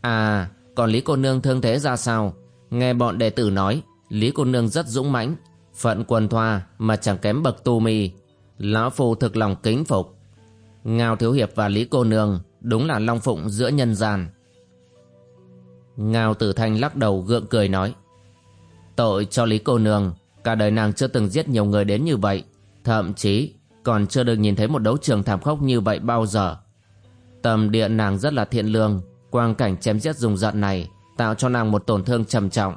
À còn Lý cô nương thương thế ra sao? Nghe bọn đệ tử nói, Lý cô nương rất dũng mãnh, Phận quần thoa mà chẳng kém bậc tu mi. Lão Phu thực lòng kính phục. Ngao Thiếu Hiệp và Lý cô nương Đúng là long phụng giữa nhân gian. Ngao Tử Thanh lắc đầu gượng cười nói Tội cho Lý cô nương Cả đời nàng chưa từng giết nhiều người đến như vậy. Thậm chí còn chưa được nhìn thấy một đấu trường thảm khốc như vậy bao giờ. Tầm điện nàng rất là thiện lương Quang cảnh chém giết dùng giận này Tạo cho nàng một tổn thương trầm trọng.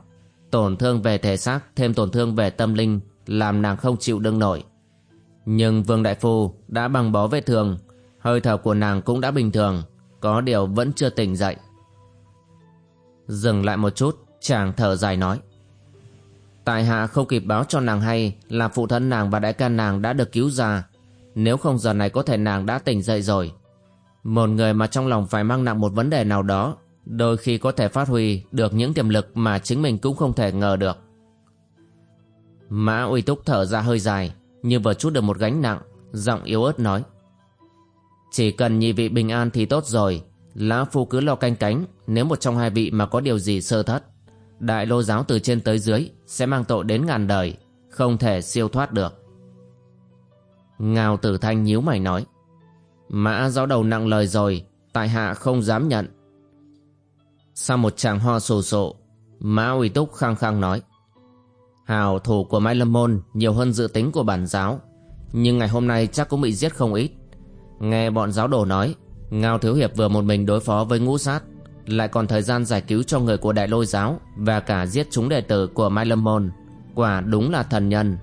Tổn thương về thể xác thêm tổn thương về tâm linh làm nàng không chịu đựng nổi. Nhưng Vương Đại Phu đã bằng bó vết thương, hơi thở của nàng cũng đã bình thường, có điều vẫn chưa tỉnh dậy. Dừng lại một chút, chàng thở dài nói. Tại hạ không kịp báo cho nàng hay là phụ thân nàng và đại ca nàng đã được cứu ra. Nếu không giờ này có thể nàng đã tỉnh dậy rồi Một người mà trong lòng phải mang nặng một vấn đề nào đó Đôi khi có thể phát huy được những tiềm lực mà chính mình cũng không thể ngờ được Mã uy túc thở ra hơi dài Như vừa chút được một gánh nặng Giọng yếu ớt nói chỉ cần nhị vị bình an thì tốt rồi. Lão Phu cứ lo canh cánh, Nếu một trong hai vị mà có điều gì sơ thất, Đại lô giáo từ trên tới dưới Sẽ mang tội đến ngàn đời, Không thể siêu thoát được. Ngào tử thanh nhíu mày nói, Mã giáo đầu nặng lời rồi, Tại hạ không dám nhận. Sau một tràng ho sổ sụ Mã uy túc khăng khăng nói Hào thủ của Mai Lâm Môn Nhiều hơn dự tính của bản giáo, Nhưng ngày hôm nay chắc cũng bị giết không ít. Nghe bọn giáo đồ nói, Ngao Thiếu Hiệp vừa một mình đối phó với ngũ sát, Lại còn thời gian giải cứu cho người của Đại Lôi Giáo Và cả giết chúng đệ tử của Mai Lâm Môn. Quả đúng là thần nhân.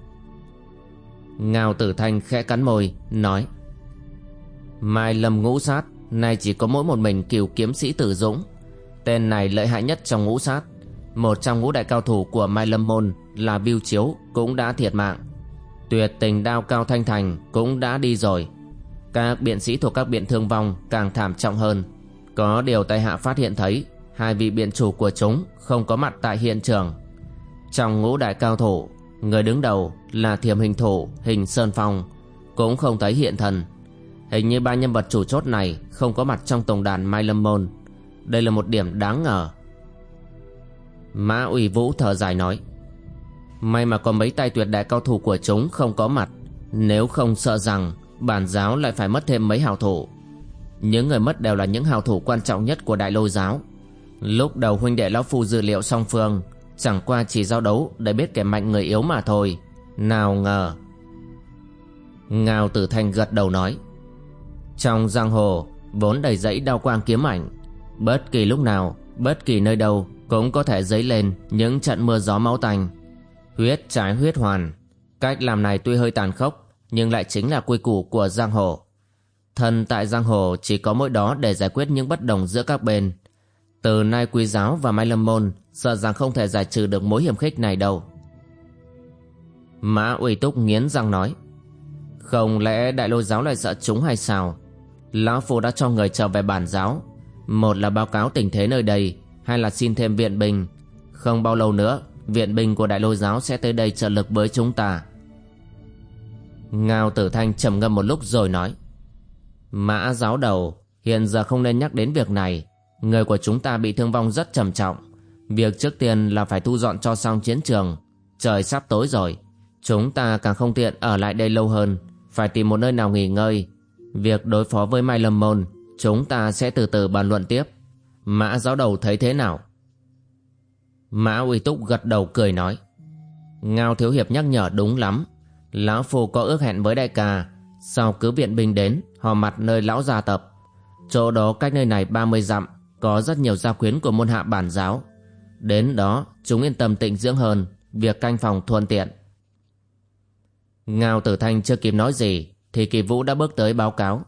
Ngao Tử Thanh khẽ cắn môi, Nói, Mai Lâm ngũ sát, Nay chỉ có mỗi một mình kiều kiếm sĩ tử dũng. Tên này lợi hại nhất trong ngũ sát. Một trong ngũ đại cao thủ của Mai Lâm Môn Là Biêu Chiếu cũng đã thiệt mạng. Tuyệt tình đao cao thanh thành Cũng đã đi rồi các biện sĩ thuộc các biện thương vong càng thảm trọng hơn. Có điều tại hạ phát hiện thấy hai vị biện chủ của chúng không có mặt tại hiện trường. Trong ngũ đại cao thủ, người đứng đầu là thiềm hình thủ hình Sơn Phong cũng không thấy hiện thần. Hình như ba nhân vật chủ chốt này không có mặt trong tổng đàn Mai Lâm Môn. Đây là một điểm đáng ngờ. Mã ủy vũ thở dài nói May mà có mấy tay tuyệt đại cao thủ của chúng không có mặt Nếu không sợ rằng bản giáo lại phải mất thêm mấy hào thủ. Những người mất đều là những hào thủ quan trọng nhất của đại lôi giáo. Lúc đầu huynh đệ lão phu dự liệu song phương, chẳng qua chỉ giao đấu để biết kẻ mạnh người yếu mà thôi. Nào ngờ, ngao tử thanh gật đầu nói, trong giang hồ, vốn đầy dẫy đao quang kiếm ảnh, bất kỳ lúc nào, bất kỳ nơi đâu cũng có thể dấy lên những trận mưa gió máu tanh, huyết trái huyết hoàn. Cách làm này tuy hơi tàn khốc nhưng lại chính là quy củ của giang hồ. Thần tại giang hồ chỉ có mỗi đó để giải quyết những bất đồng giữa các bên. Từ nay quý giáo và Mai Lâm Môn sợ rằng không thể giải trừ được mối hiểm khích này đâu. Mã uy túc nghiến răng nói Không lẽ đại lôi giáo lại sợ chúng hay sao? Lão Phu đã cho người trở về bản giáo. Một là báo cáo tình thế nơi đây, hai là xin thêm viện binh. Không bao lâu nữa, viện binh của đại lôi giáo sẽ tới đây trợ lực với chúng ta. Ngao tử thanh trầm ngâm một lúc rồi nói, Mã giáo đầu, Hiện giờ không nên nhắc đến việc này. Người của chúng ta bị thương vong rất trầm trọng. Việc trước tiên là phải thu dọn cho xong chiến trường. Trời sắp tối rồi. Chúng ta càng không tiện ở lại đây lâu hơn. Phải tìm một nơi nào nghỉ ngơi. Việc đối phó với Mai Lâm Môn, Chúng ta sẽ từ từ bàn luận tiếp. Mã giáo đầu thấy thế nào? Mã uy túc gật đầu cười nói, Ngao thiếu hiệp nhắc nhở đúng lắm. Lão Phu có ước hẹn với đại ca. Sau cứ viện binh đến Hò mặt nơi lão gia tập. Chỗ đó cách nơi này 30 dặm, Có rất nhiều gia quyến của môn hạ bản giáo. Đến đó, chúng yên tâm tịnh dưỡng hơn, Việc canh phòng thuận tiện. Ngao Tử Thanh chưa kịp nói gì, Thì Kỳ Vũ đã bước tới báo cáo.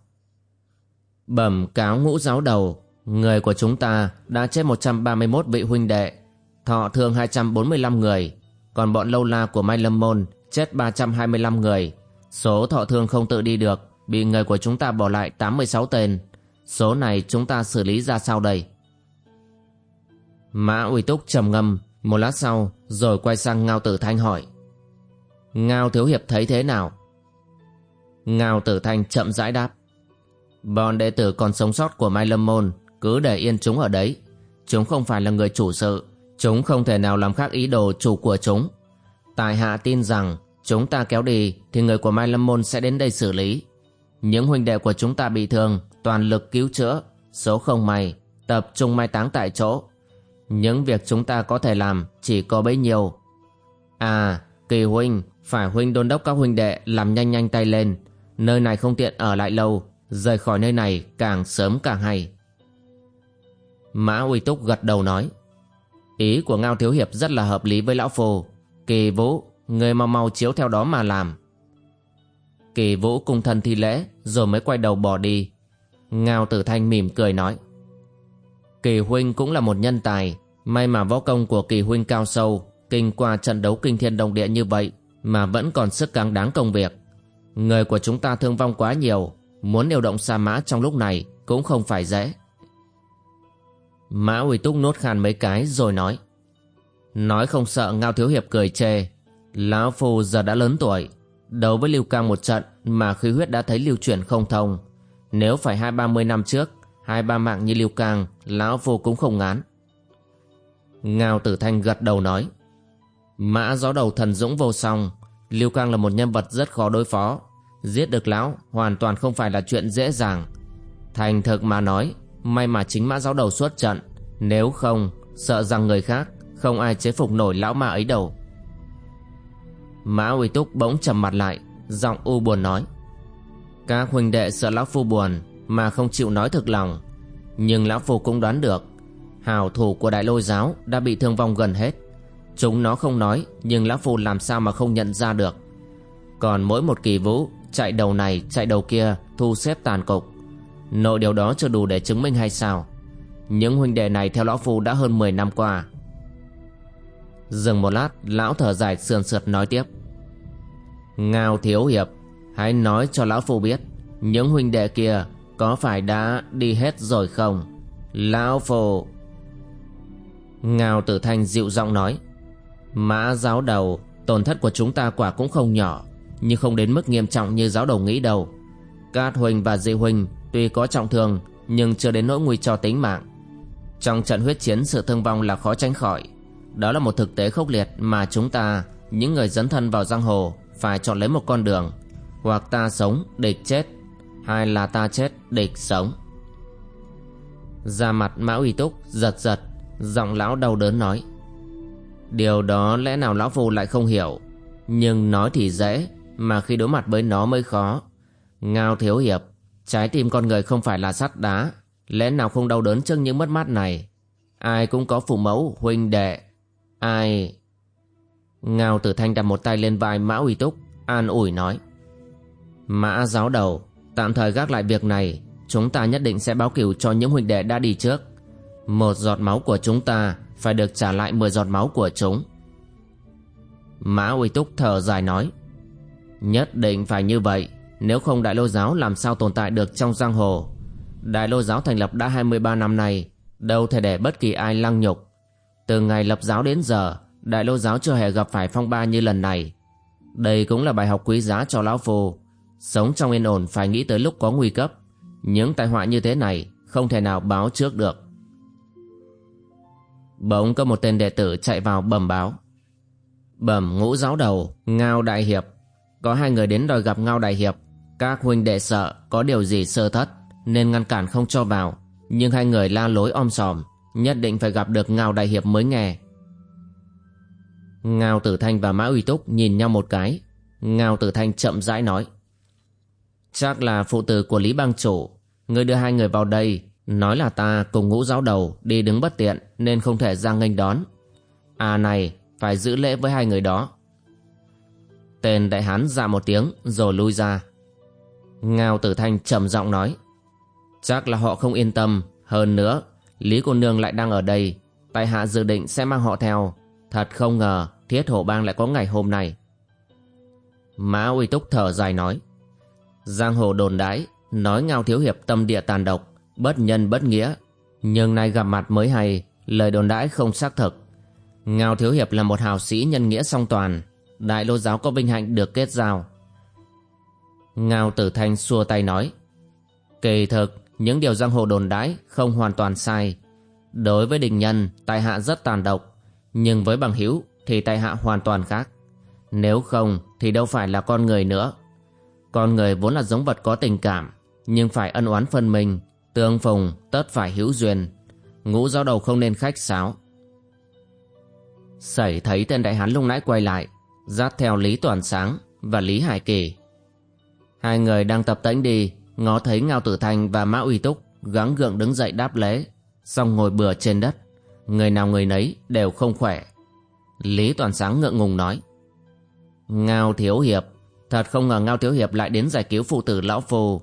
Bẩm cáo ngũ giáo đầu, Người của chúng ta đã chết 131 vị huynh đệ, Thọ thương 245 người, Còn bọn lâu la của Mai Lâm Môn chết 325 người. Số thọ thương không tự đi được, bị người của chúng ta bỏ lại 86 tên. Số này chúng ta xử lý ra sao đây? Mã Uy Túc trầm ngâm, một lát sau rồi quay sang Ngao Tử Thanh hỏi. Ngao Thiếu Hiệp thấy thế nào? Ngao Tử Thanh chậm rãi đáp. Bọn đệ tử còn sống sót của Mai Lâm Môn cứ để yên chúng ở đấy. Chúng không phải là người chủ sự, chúng không thể nào làm khác ý đồ chủ của chúng. Tại hạ tin rằng chúng ta kéo đi thì người của Mai Lâm Môn sẽ đến đây xử lý. Những huynh đệ của chúng ta bị thương, toàn lực cứu chữa, số không may, tập trung mai táng tại chỗ. Những việc chúng ta có thể làm chỉ có bấy nhiêu. À, kỳ huynh, phải huynh đôn đốc các huynh đệ làm nhanh nhanh tay lên. Nơi này không tiện ở lại lâu, rời khỏi nơi này càng sớm càng hay. Mã Uy Túc gật đầu nói. Ý của Ngao Thiếu Hiệp rất là hợp lý với Lão Phù. Kỳ vũ, người mau mau chiếu theo đó mà làm. Kỳ vũ cung thân thi lễ rồi mới quay đầu bỏ đi. Ngao tử thanh mỉm cười nói. Kỳ huynh cũng là một nhân tài, may mà võ công của kỳ huynh cao sâu, kinh qua trận đấu kinh thiên động địa như vậy mà vẫn còn sức cáng đáng công việc. Người của chúng ta thương vong quá nhiều Muốn điều động Sa Mã trong lúc này Cũng không phải dễ Mã Uy Túc nốt khan mấy cái rồi nói Nói không sợ Ngao Thiếu Hiệp cười chê. Lão Phu giờ đã lớn tuổi, Đấu với Lưu Cang một trận Mà khí huyết đã thấy lưu chuyển không thông. Nếu phải hai ba mươi năm trước, Hai ba mạng như Lưu Cang, Lão Phu cũng không ngán. Ngao Tử Thanh gật đầu nói, Mã gió đầu thần dũng vô song, Lưu Cang là một nhân vật rất khó đối phó. Giết được lão, hoàn toàn không phải là chuyện dễ dàng. Thành thực mà nói, May mà chính mã giáo đầu xuất trận, Nếu không, Sợ rằng người khác không ai chế phục nổi lão ma ấy đâu. Mã uy túc bỗng trầm mặt lại, Giọng u buồn nói. Các huynh đệ sợ lão phu buồn Mà không chịu nói thực lòng, Nhưng lão phu cũng đoán được Hào thủ của đại lôi giáo Đã bị thương vong gần hết. Chúng nó không nói, Nhưng lão phu làm sao mà không nhận ra được. Còn mỗi một kỳ vũ, Chạy đầu này, chạy đầu kia, Thu xếp tàn cục. Nội điều đó chưa đủ để chứng minh hay sao? Những huynh đệ này theo lão phu đã hơn 10 năm qua Dừng một lát, Lão thở dài sườn sượt nói tiếp. Ngao thiếu hiệp, Hãy nói cho lão phu biết, Những huynh đệ kia Có phải đã đi hết rồi không? Lão phu Ngao tử thanh dịu giọng nói, Mã giáo đầu, Tổn thất của chúng ta quả cũng không nhỏ, Nhưng không đến mức nghiêm trọng như giáo đầu nghĩ đâu. Cát huynh và Dị huynh Tuy có trọng thương, Nhưng chưa đến nỗi nguy cho tính mạng. Trong trận huyết chiến, sự thương vong là khó tránh khỏi. Đó là một thực tế khốc liệt Mà chúng ta, Những người dấn thân vào giang hồ, Phải chọn lấy một con đường. Hoặc ta sống địch chết, Hay là ta chết địch sống. Ra mặt Mã Uy Túc giật giật, Giọng lão đau đớn nói. Điều đó lẽ nào lão phu lại không hiểu? Nhưng nói thì dễ, Mà khi đối mặt với nó mới khó. Ngao thiếu hiệp, Trái tim con người không phải là sắt đá, Lẽ nào không đau đớn trước những mất mát này? Ai cũng có phụ mẫu, huynh đệ Ai? Ngao tử thanh đặt một tay lên vai Mã Uy Túc, An ủi nói. Mã giáo đầu, Tạm thời gác lại việc này, Chúng ta nhất định sẽ báo cửu cho những huynh đệ đã đi trước. Một giọt máu của chúng ta Phải được trả lại 10 giọt máu của chúng. Mã Uy Túc thở dài nói. Nhất định phải như vậy, nếu không Đại Lô Giáo làm sao tồn tại được trong giang hồ? Đại Lô Giáo thành lập đã 23 năm nay, Đâu thể để bất kỳ ai lăng nhục. Từ ngày lập giáo đến giờ Đại Lô Giáo chưa hề gặp phải phong ba như lần này. Đây cũng là bài học quý giá cho Lão Phu. Sống trong yên ổn phải nghĩ tới lúc có nguy cấp. Những tai họa như thế này Không thể nào báo trước được. Bỗng có một tên đệ tử chạy vào bẩm báo. Bẩm ngũ giáo đầu Ngao Đại Hiệp. Có hai người đến đòi gặp Ngao Đại Hiệp. Các huynh đệ sợ có điều gì sơ thất nên ngăn cản không cho vào. Nhưng hai người la lối om sòm, nhất định phải gặp được Ngao Đại Hiệp mới nghe. Ngao Tử Thanh và Mã Uy Túc nhìn nhau một cái. Ngao Tử Thanh chậm rãi nói. Chắc là phụ tử của Lý Bang Chủ. Người đưa hai người vào đây, nói là ta cùng ngũ giáo đầu đi đứng bất tiện nên không thể ra nghênh đón. À này, phải giữ lễ với hai người đó. Tên đại hán dạ một tiếng rồi lui ra. Ngao Tử Thanh trầm giọng nói Chắc là họ không yên tâm Hơn nữa Lý cô nương lại đang ở đây. Tại hạ dự định sẽ mang họ theo. Thật không ngờ, Thiết hổ bang lại có ngày hôm nay. Mã uy túc thở dài nói. Giang hồ đồn đái Nói Ngao Thiếu Hiệp tâm địa tàn độc, Bất nhân bất nghĩa. Nhưng nay gặp mặt mới hay, Lời đồn đãi không xác thực. Ngao Thiếu Hiệp là một hào sĩ nhân nghĩa song toàn. Đại lô giáo có vinh hạnh được kết giao. Ngao Tử Thanh xua tay nói. Kỳ thực những điều giang hồ đồn đãi không hoàn toàn sai. Đối với đình nhân tài hạ rất tàn độc, Nhưng với bằng hữu thì tài hạ hoàn toàn khác. Nếu không thì đâu phải là con người nữa. Con người vốn là giống vật có tình cảm, Nhưng phải ân oán phân minh, Tương phùng tất phải hữu duyên. Ngũ giáo đầu không nên khách sáo. Sẩy thấy tên đại hán lúc nãy quay lại, Dắt theo Lý Toàn Sáng và Lý Hải Kỳ. Hai người đang tập tễnh đi Ngó thấy Ngao Tử Thanh và Mã Uy Túc Gắng gượng đứng dậy đáp lễ, Xong ngồi bừa trên đất. Người nào người nấy đều không khỏe. Lý Toàn Sáng ngượng ngùng nói, Ngao Thiếu Hiệp, Thật không ngờ Ngao Thiếu Hiệp lại đến giải cứu phụ tử Lão Phù.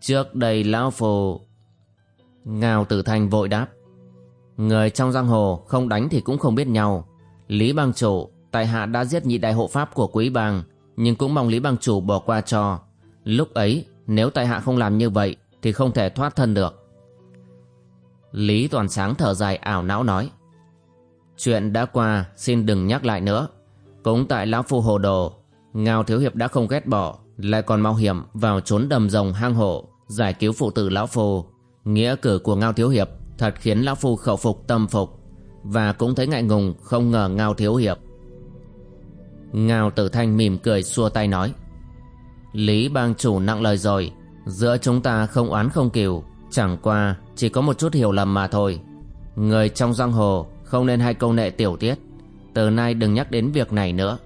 Trước đây Lão Phù Ngao Tử Thanh vội đáp, Người trong giang hồ không đánh thì cũng không biết nhau. Lý Bang Chủ Tại hạ đã giết nhị đại hộ pháp của quý bang, Nhưng cũng mong Lý Bang Chủ bỏ qua cho. Lúc ấy nếu tại hạ không làm như vậy, Thì không thể thoát thân được. Lý Toàn Sáng thở dài ảo não nói, Chuyện đã qua, xin đừng nhắc lại nữa. Cũng tại Lão Phu hồ đồ, Ngao Thiếu Hiệp đã không ghét bỏ, Lại còn mạo hiểm vào trốn đầm rồng hang hổ Giải cứu phụ tử Lão Phu. Nghĩa cử của Ngao Thiếu Hiệp Thật khiến Lão Phu khẩu phục tâm phục, Và cũng thấy ngại ngùng không ngờ Ngao Thiếu Hiệp. Ngao Tử Thanh mỉm cười xua tay nói Lý bang chủ nặng lời rồi. Giữa chúng ta không oán không kiều, Chẳng qua chỉ có một chút hiểu lầm mà thôi. Người trong giang hồ Không nên hay câu nệ tiểu tiết. Từ nay đừng nhắc đến việc này nữa.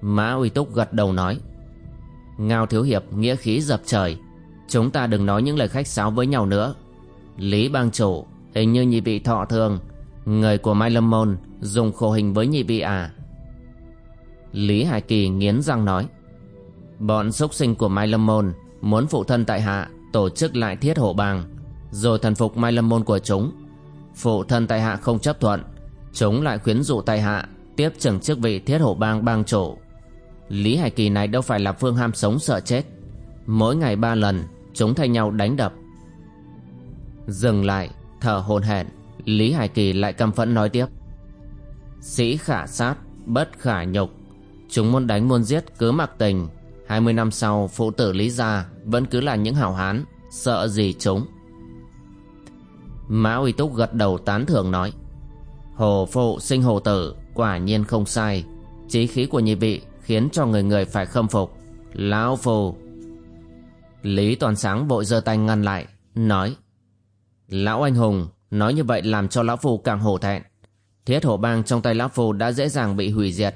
Mã uy túc gật đầu nói. Ngao thiếu hiệp, nghĩa khí dập trời. Chúng ta đừng nói những lời khách sáo với nhau nữa. Lý bang chủ, Hình như nhị vị thọ thương Người của Mai Lâm Môn Dùng khổ hình với nhị vị à? Lý Hải Kỳ nghiến răng nói. Bọn súc sinh của Mai Lâm Môn Muốn phụ thân tại hạ Tổ chức lại thiết hộ bang. Rồi thần phục Mai Lâm Môn của chúng. Phụ thân tại hạ không chấp thuận, Chúng lại khuyến dụ tại hạ Tiếp trưởng chức vị thiết hộ bang bang chủ. Lý Hải Kỳ này đâu phải là phương ham sống sợ chết. Mỗi ngày ba lần, Chúng thay nhau đánh đập. Dừng lại, Thở hồn hển, Lý Hải Kỳ lại căm phẫn nói tiếp. Sĩ khả sát, Bất khả nhục. Chúng muốn đánh muốn giết cứ mặc tình 20 năm sau, phụ tử Lý Gia Vẫn cứ là những hảo hán, Sợ gì chúng. Mã Uy Túc gật đầu tán thưởng nói, Hồ phụ sinh hồ tử, Quả nhiên không sai. Chí khí của nhị vị khiến cho người người phải khâm phục. Lão phù Lý Toàn Sáng vội giơ tay ngăn lại, Nói, Lão anh hùng, Nói như vậy làm cho lão phù càng hổ thẹn. Thiết hổ bang trong tay lão phù đã dễ dàng bị hủy diệt.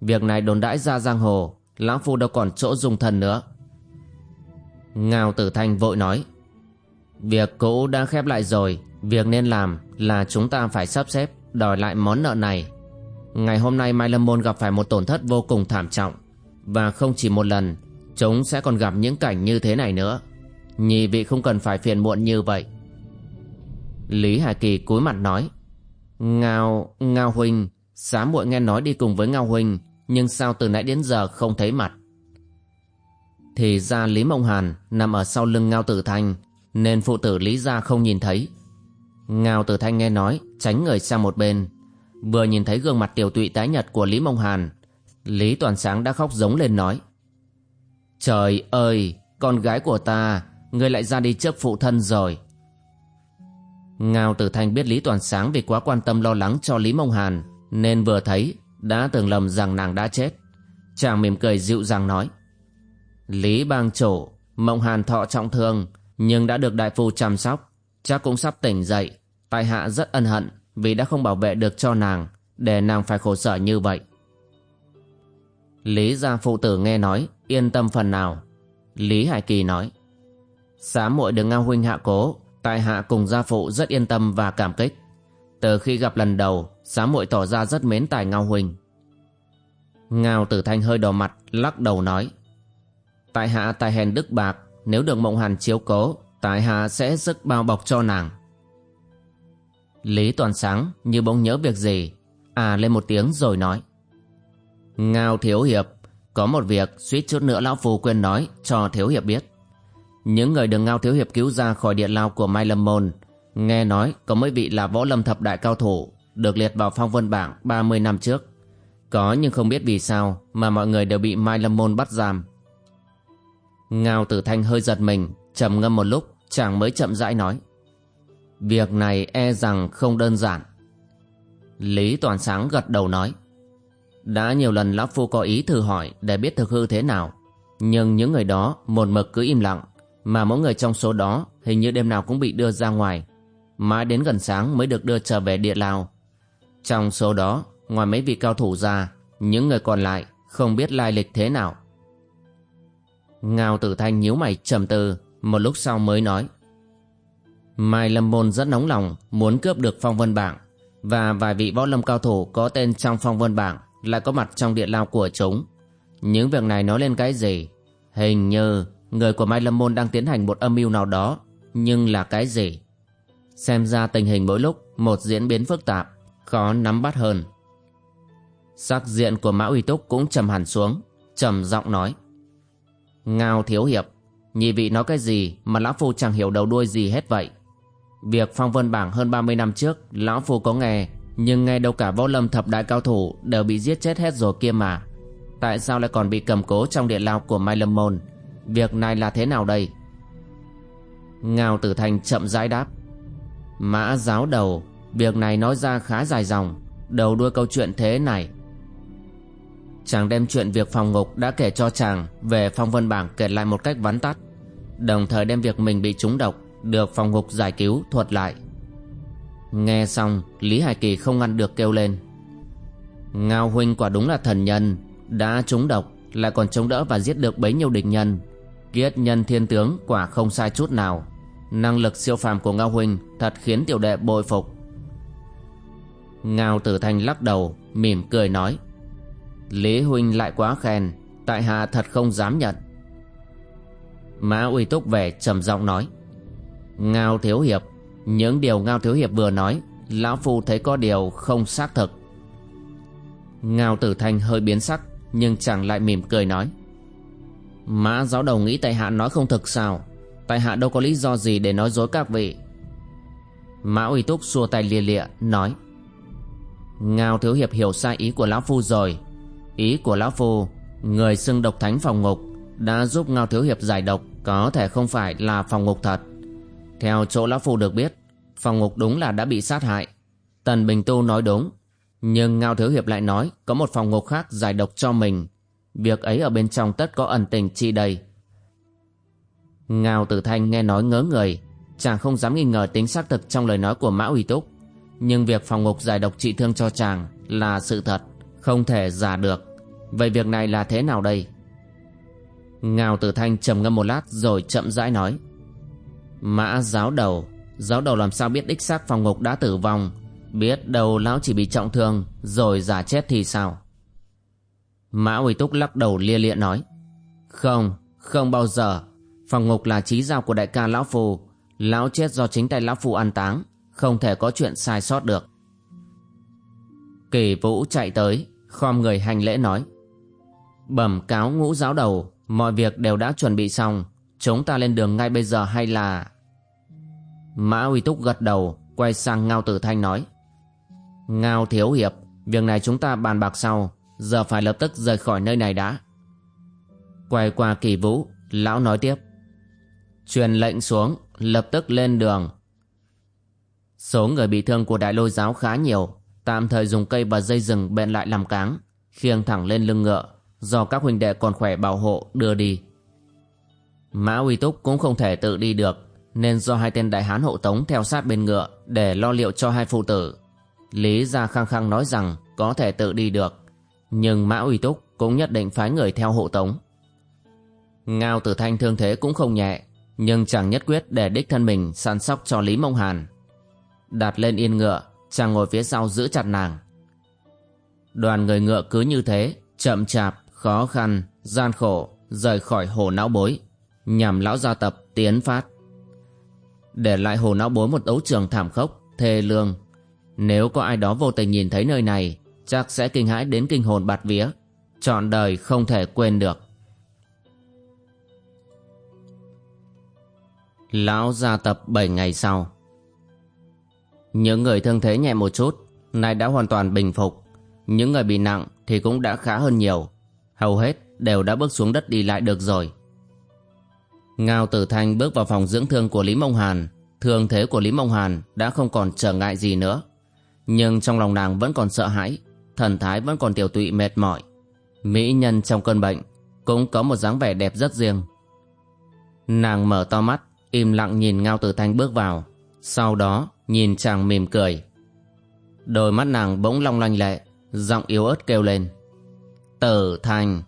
Việc này đồn đãi ra giang hồ Lão phu đâu còn chỗ dùng thân nữa. Ngao tử thanh vội nói Việc cũ đã khép lại rồi Việc nên làm là chúng ta phải sắp xếp Đòi lại món nợ này. Ngày hôm nay Mai Lâm Môn gặp phải một tổn thất vô cùng thảm trọng Và không chỉ một lần Chúng sẽ còn gặp những cảnh như thế này nữa. Nhị vị không cần phải phiền muộn như vậy. Lý Hải Kỳ cúi mặt nói Ngao, Ngao Huynh Xá muội nghe nói đi cùng với Ngao Huynh nhưng sao từ nãy đến giờ không thấy mặt? Thì ra Lý Mộng Hàn Nằm ở sau lưng Ngao Tử Thanh, Nên phụ tử Lý gia không nhìn thấy. Ngao Tử Thanh nghe nói, Tránh người sang một bên. Vừa nhìn thấy gương mặt tiểu tụy tái nhật của Lý Mộng Hàn, Lý Toàn Sáng đã khóc giống lên nói. Trời ơi, Con gái của ta Ngươi lại ra đi trước phụ thân rồi. Ngao Tử Thanh biết Lý Toàn Sáng vì quá quan tâm lo lắng cho Lý Mông Hàn, nên vừa thấy đã tưởng lầm rằng nàng đã chết. Chàng mỉm cười dịu dàng nói, Lý bang chủ, mộng Hàn thọ trọng thương, nhưng đã được đại phu chăm sóc chắc cũng sắp tỉnh dậy. Tại hạ rất ân hận vì đã không bảo vệ được cho nàng để nàng phải khổ sở như vậy. Lý gia phụ tử nghe nói, yên tâm phần nào. Lý Hải Kỳ nói, Xá muội được Ngao huynh hạ cố Tại hạ cùng gia phụ rất yên tâm và cảm kích. Từ khi gặp lần đầu, sám muội tỏ ra rất mến tài Ngao Huỳnh. Ngao Tử Thanh hơi đỏ mặt, lắc đầu nói. Tại hạ tài hèn đức bạc, nếu được mộng hàn chiếu cố, tại hạ sẽ sức bao bọc cho nàng. Lý Toàn Sáng như bỗng nhớ việc gì, à lên một tiếng rồi nói. Ngao Thiếu Hiệp, có một việc suýt chút nữa Lão Phu quên nói cho Thiếu Hiệp biết. Những người được Ngao Thiếu Hiệp cứu ra khỏi địa lao của Mai Lâm Môn Nghe nói có mấy vị là võ lâm thập đại cao thủ, Được liệt vào phong vân bảng 30 năm trước Có nhưng không biết vì sao Mà mọi người đều bị Mai Lâm Môn bắt giam Ngao Tử Thanh hơi giật mình, trầm ngâm một lúc, Chàng mới chậm rãi nói, Việc này e rằng không đơn giản Lý Toàn Sáng gật đầu nói, Đã nhiều lần Lão Phu có ý thử hỏi Để biết thực hư thế nào, Nhưng những người đó một mực cứ im lặng, mà mỗi người trong số đó hình như đêm nào cũng bị đưa ra ngoài. Mãi đến gần sáng mới được đưa trở về địa lao. Trong số đó, ngoài mấy vị cao thủ ra, những người còn lại không biết lai lịch thế nào. Ngao tử thanh nhíu mày trầm tư, một lúc sau mới nói. Mai Lâm Môn rất nóng lòng muốn cướp được phong vân bảng và vài vị võ lâm cao thủ có tên trong phong vân bảng lại có mặt trong địa lao của chúng. Những việc này nói lên cái gì? Hình như người của Mai Lâm Môn đang tiến hành một âm mưu nào đó, nhưng là cái gì? Xem ra tình hình mỗi lúc một diễn biến phức tạp, khó nắm bắt hơn. Sắc diện của Mã Uy Túc cũng trầm hẳn xuống, trầm giọng nói. Ngao thiếu hiệp Nhị vị nói cái gì mà Lão Phu chẳng hiểu đầu đuôi gì hết vậy? Việc phong vân bảng hơn 30 năm trước Lão Phu có nghe Nhưng nghe đâu cả võ lâm thập đại cao thủ Đều bị giết chết hết rồi kia mà. Tại sao lại còn bị cầm cố trong địa lao của Mai Lâm Môn? Việc này là thế nào đây? Ngao Tử thành chậm rãi đáp. Mã giáo đầu, Việc này nói ra khá dài dòng, Đầu đuôi câu chuyện thế này. Chàng đem chuyện việc phòng ngục đã kể cho chàng Về phong vân bảng kể lại một cách vắn tắt, Đồng thời đem việc mình bị trúng độc Được phòng ngục giải cứu thuật lại. Nghe xong, Lý Hải Kỳ không ngăn được kêu lên. Ngao huynh quả đúng là thần nhân, Đã trúng độc, Lại còn chống đỡ và giết được bấy nhiêu địch nhân. Kiết nhân thiên tướng quả không sai chút nào. Năng lực siêu phàm của Ngao huynh Thật khiến tiểu đệ bội phục. Ngao tử thanh lắc đầu, Mỉm cười nói, Lý huynh lại quá khen, Tại hạ thật không dám nhận. Mã uy túc vẻ trầm giọng nói, Ngao thiếu hiệp, Những điều Ngao thiếu hiệp vừa nói, Lão Phu thấy có điều không xác thực. Ngao tử thanh hơi biến sắc, Nhưng chàng lại mỉm cười nói, Mã giáo đầu nghĩ tại hạ nói không thực sao? Tại hạ đâu có lý do gì để nói dối các vị. Mã uy túc xua tay lia lịa, nói. Ngao thiếu hiệp hiểu sai ý của lão phu rồi. Ý của lão phu, Người xưng độc thánh phòng ngục, Đã giúp Ngao thiếu hiệp giải độc, Có thể không phải là phòng ngục thật. Theo chỗ lão phu được biết, Phòng ngục đúng là đã bị sát hại. Tần Bình Tu nói đúng, Nhưng Ngao thiếu hiệp lại nói Có một phòng ngục khác giải độc cho mình. Việc ấy ở bên trong tất có ẩn tình chi đầy. Ngao Tử Thanh nghe nói ngớ người Chàng không dám nghi ngờ tính xác thực trong lời nói của Mã Uy Túc. Nhưng việc phòng ngục giải độc trị thương cho chàng là sự thật Không thể giả được. Vậy việc này là thế nào đây? Ngao Tử Thanh trầm ngâm một lát rồi chậm rãi nói. Mã giáo đầu Giáo đầu làm sao biết đích xác phòng ngục đã tử vong? Biết đầu lão chỉ bị trọng thương Rồi giả chết thì sao? Mã Uy Túc lắc đầu lia lịa nói. Không, không bao giờ. Phòng ngục là trí giao của đại ca Lão Phù Lão chết do chính tay Lão Phù an táng, Không thể có chuyện sai sót được. Kỳ Vũ chạy tới, Khom người hành lễ nói, Bẩm cáo ngũ giáo đầu, Mọi việc đều đã chuẩn bị xong. Chúng ta lên đường ngay bây giờ hay là Mã Uy Túc gật đầu, Quay sang Ngao Tử Thanh nói, Ngao Thiếu Hiệp, Việc này chúng ta bàn bạc sau. Giờ phải lập tức rời khỏi nơi này đã. Quay qua kỳ vũ, Lão nói tiếp Truyền lệnh xuống, Lập tức lên đường. Số người bị thương của đại lôi giáo khá nhiều, Tạm thời dùng cây và dây rừng bện lại làm cáng, Khiêng thẳng lên lưng ngựa, Do các huynh đệ còn khỏe bảo hộ đưa đi. Mã Uy Túc cũng không thể tự đi được, Nên do hai tên đại hán hộ tống theo sát bên ngựa Để lo liệu cho hai phụ tử. Lý gia khăng khăng nói rằng Có thể tự đi được, Nhưng Mã Uy Túc cũng nhất định phái người theo hộ tống. Ngao Tử Thanh thương thế cũng không nhẹ nhưng chàng nhất quyết để đích thân mình săn sóc cho Lý Mông Hàn. Đặt lên yên ngựa Chàng ngồi phía sau giữ chặt nàng. Đoàn người ngựa cứ như thế Chậm chạp, khó khăn, gian khổ Rời khỏi hồ não bối Nhằm lão gia tập tiến phát. Để lại hồ não bối một đấu trường thảm khốc Thê lương. Nếu có ai đó vô tình nhìn thấy nơi này Chắc sẽ kinh hãi đến kinh hồn bạt vía Trọn đời không thể quên được. Lão gia tập 7 ngày sau. Những người thương thế nhẹ một chút, Nay đã hoàn toàn bình phục. Những người bị nặng thì cũng đã khá hơn nhiều. Hầu hết đều đã bước xuống đất đi lại được rồi. Ngao Tử Thanh bước vào phòng dưỡng thương của Lý Mông Hàn. Thương thế của Lý Mông Hàn đã không còn trở ngại gì nữa. Nhưng trong lòng nàng vẫn còn sợ hãi, Thần thái vẫn còn tiểu tụy mệt mỏi. Mỹ nhân trong cơn bệnh Cũng có một dáng vẻ đẹp rất riêng. Nàng mở to mắt Im lặng nhìn Ngao Tử Thanh bước vào, Sau đó nhìn chàng mỉm cười. Đôi mắt nàng bỗng long lanh lệ Giọng yếu ớt kêu lên. Tử Thanh.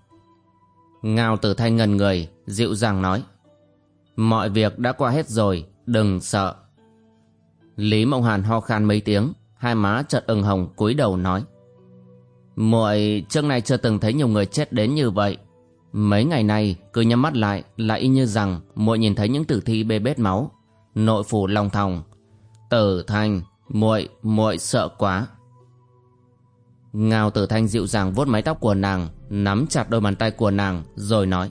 Ngao Tử Thanh ngần người, Dịu dàng nói. Mọi việc đã qua hết rồi, Đừng sợ. Lý Mộng Hàn ho khan mấy tiếng, Hai má chợt ửng hồng cúi đầu nói. Muội trước nay chưa từng thấy nhiều người chết đến như vậy Mấy ngày nay cứ nhắm mắt lại là y như rằng muội nhìn thấy những tử thi bê bết máu, nội phủ lòng thòng. Tử Thanh, muội muội sợ quá. Ngao Tử Thanh dịu dàng vuốt mái tóc của nàng, nắm chặt đôi bàn tay của nàng rồi nói: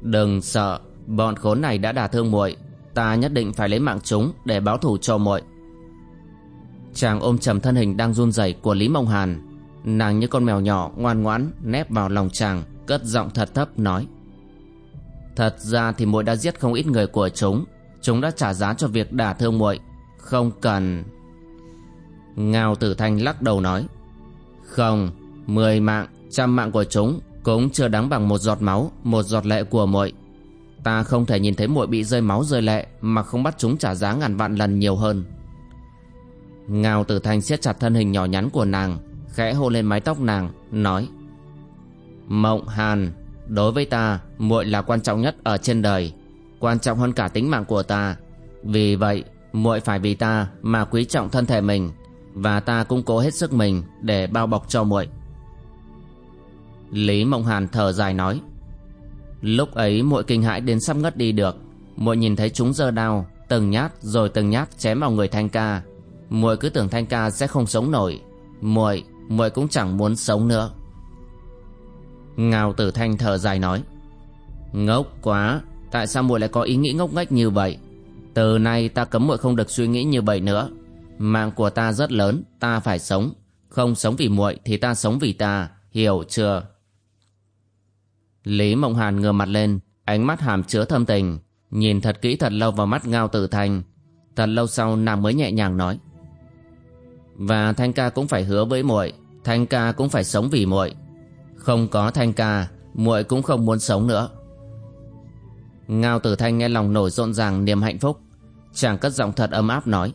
đừng sợ bọn khốn này đã đả thương muội. Ta nhất định phải lấy mạng chúng để báo thù cho muội. Chàng ôm chầm thân hình đang run rẩy của lý mông hàn. Nàng như con mèo nhỏ ngoan ngoãn nép vào lòng chàng cất giọng thật thấp nói. Thật ra thì muội đã giết không ít người của chúng. Chúng đã trả giá cho việc đả thương muội. Không cần. Ngao tử thanh lắc đầu nói. Không, mười mạng, trăm mạng của chúng cũng chưa đáng bằng một giọt máu, một giọt lệ của muội. Ta không thể nhìn thấy muội bị rơi máu rơi lệ mà không bắt chúng trả giá ngàn vạn lần nhiều hơn. Ngao tử thanh siết chặt thân hình nhỏ nhắn của nàng, khẽ hôn lên mái tóc nàng, nói mộng hàn, đối với ta, muội là quan trọng nhất ở trên đời, quan trọng hơn cả tính mạng của ta. Vì vậy, muội phải vì ta mà quý trọng thân thể mình, và ta cũng cố hết sức mình để bao bọc cho muội. Lý mộng hàn thở dài nói. Lúc ấy muội kinh hãi đến sắp ngất đi được, muội nhìn thấy chúng giơ đao, từng nhát rồi từng nhát chém vào người thanh ca. Muội cứ tưởng thanh ca sẽ không sống nổi, muội muội cũng chẳng muốn sống nữa ngao tử thanh thở dài nói, ngốc quá, tại sao muội lại có ý nghĩ ngốc nghếch như vậy? Từ nay ta cấm muội không được suy nghĩ như vậy nữa. Mạng của ta rất lớn, ta phải sống. Không sống vì muội thì ta sống vì ta, hiểu chưa? Lý mộng hàn ngửa mặt lên, ánh mắt hàm chứa thâm tình, nhìn thật kỹ thật lâu vào mắt ngao tử thanh. Thật lâu sau, nàng mới nhẹ nhàng nói, và thanh ca cũng phải hứa với muội, thanh ca cũng phải sống vì muội không có thanh ca, muội cũng không muốn sống nữa. Ngao tử thanh nghe lòng nổi rộn ràng niềm hạnh phúc, chàng cất giọng thật ấm áp nói,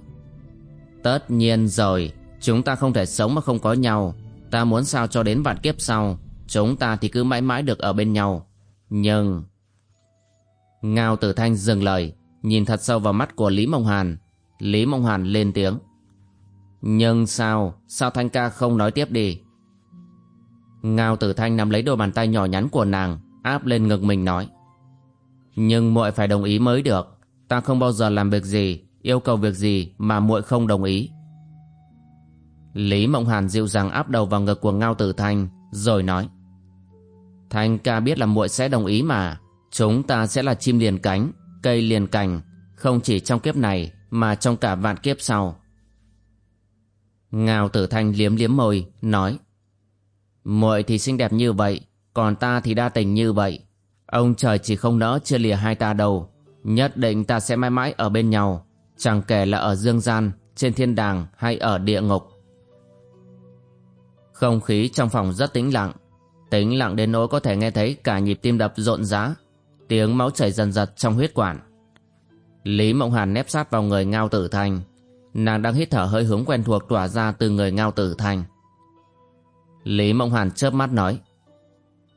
tất nhiên rồi, chúng ta không thể sống mà không có nhau. Ta muốn sao cho đến vạn kiếp sau, chúng ta thì cứ mãi mãi được ở bên nhau. Nhưng ngao tử thanh dừng lời, nhìn thật sâu vào mắt của lý mông hàn. Lý mông hàn lên tiếng, nhưng sao? Sao thanh ca không nói tiếp đi? Ngao tử thanh nắm lấy đôi bàn tay nhỏ nhắn của nàng, áp lên ngực mình nói. Nhưng muội phải đồng ý mới được. Ta không bao giờ làm việc gì, yêu cầu việc gì mà muội không đồng ý. Lý mộng hàn dịu dàng áp đầu vào ngực của ngao tử thanh, rồi nói. Thanh ca biết là muội sẽ đồng ý mà. Chúng ta sẽ là chim liền cánh, cây liền cành, không chỉ trong kiếp này mà trong cả vạn kiếp sau. Ngao tử thanh liếm liếm môi, nói muội thì xinh đẹp như vậy, còn ta thì đa tình như vậy. Ông trời chỉ không nỡ chia lìa hai ta đâu, nhất định ta sẽ mãi mãi ở bên nhau, chẳng kể là ở dương gian, trên thiên đàng hay ở địa ngục. Không khí trong phòng rất tĩnh lặng tĩnh lặng đến nỗi có thể nghe thấy cả nhịp tim đập rộn rã, tiếng máu chảy dần dật trong huyết quản. Lý mộng hàn nép sát vào người ngao tử thanh nàng đang hít thở hơi hướng quen thuộc tỏa ra từ người ngao tử thanh lý mộng hàn chớp mắt nói.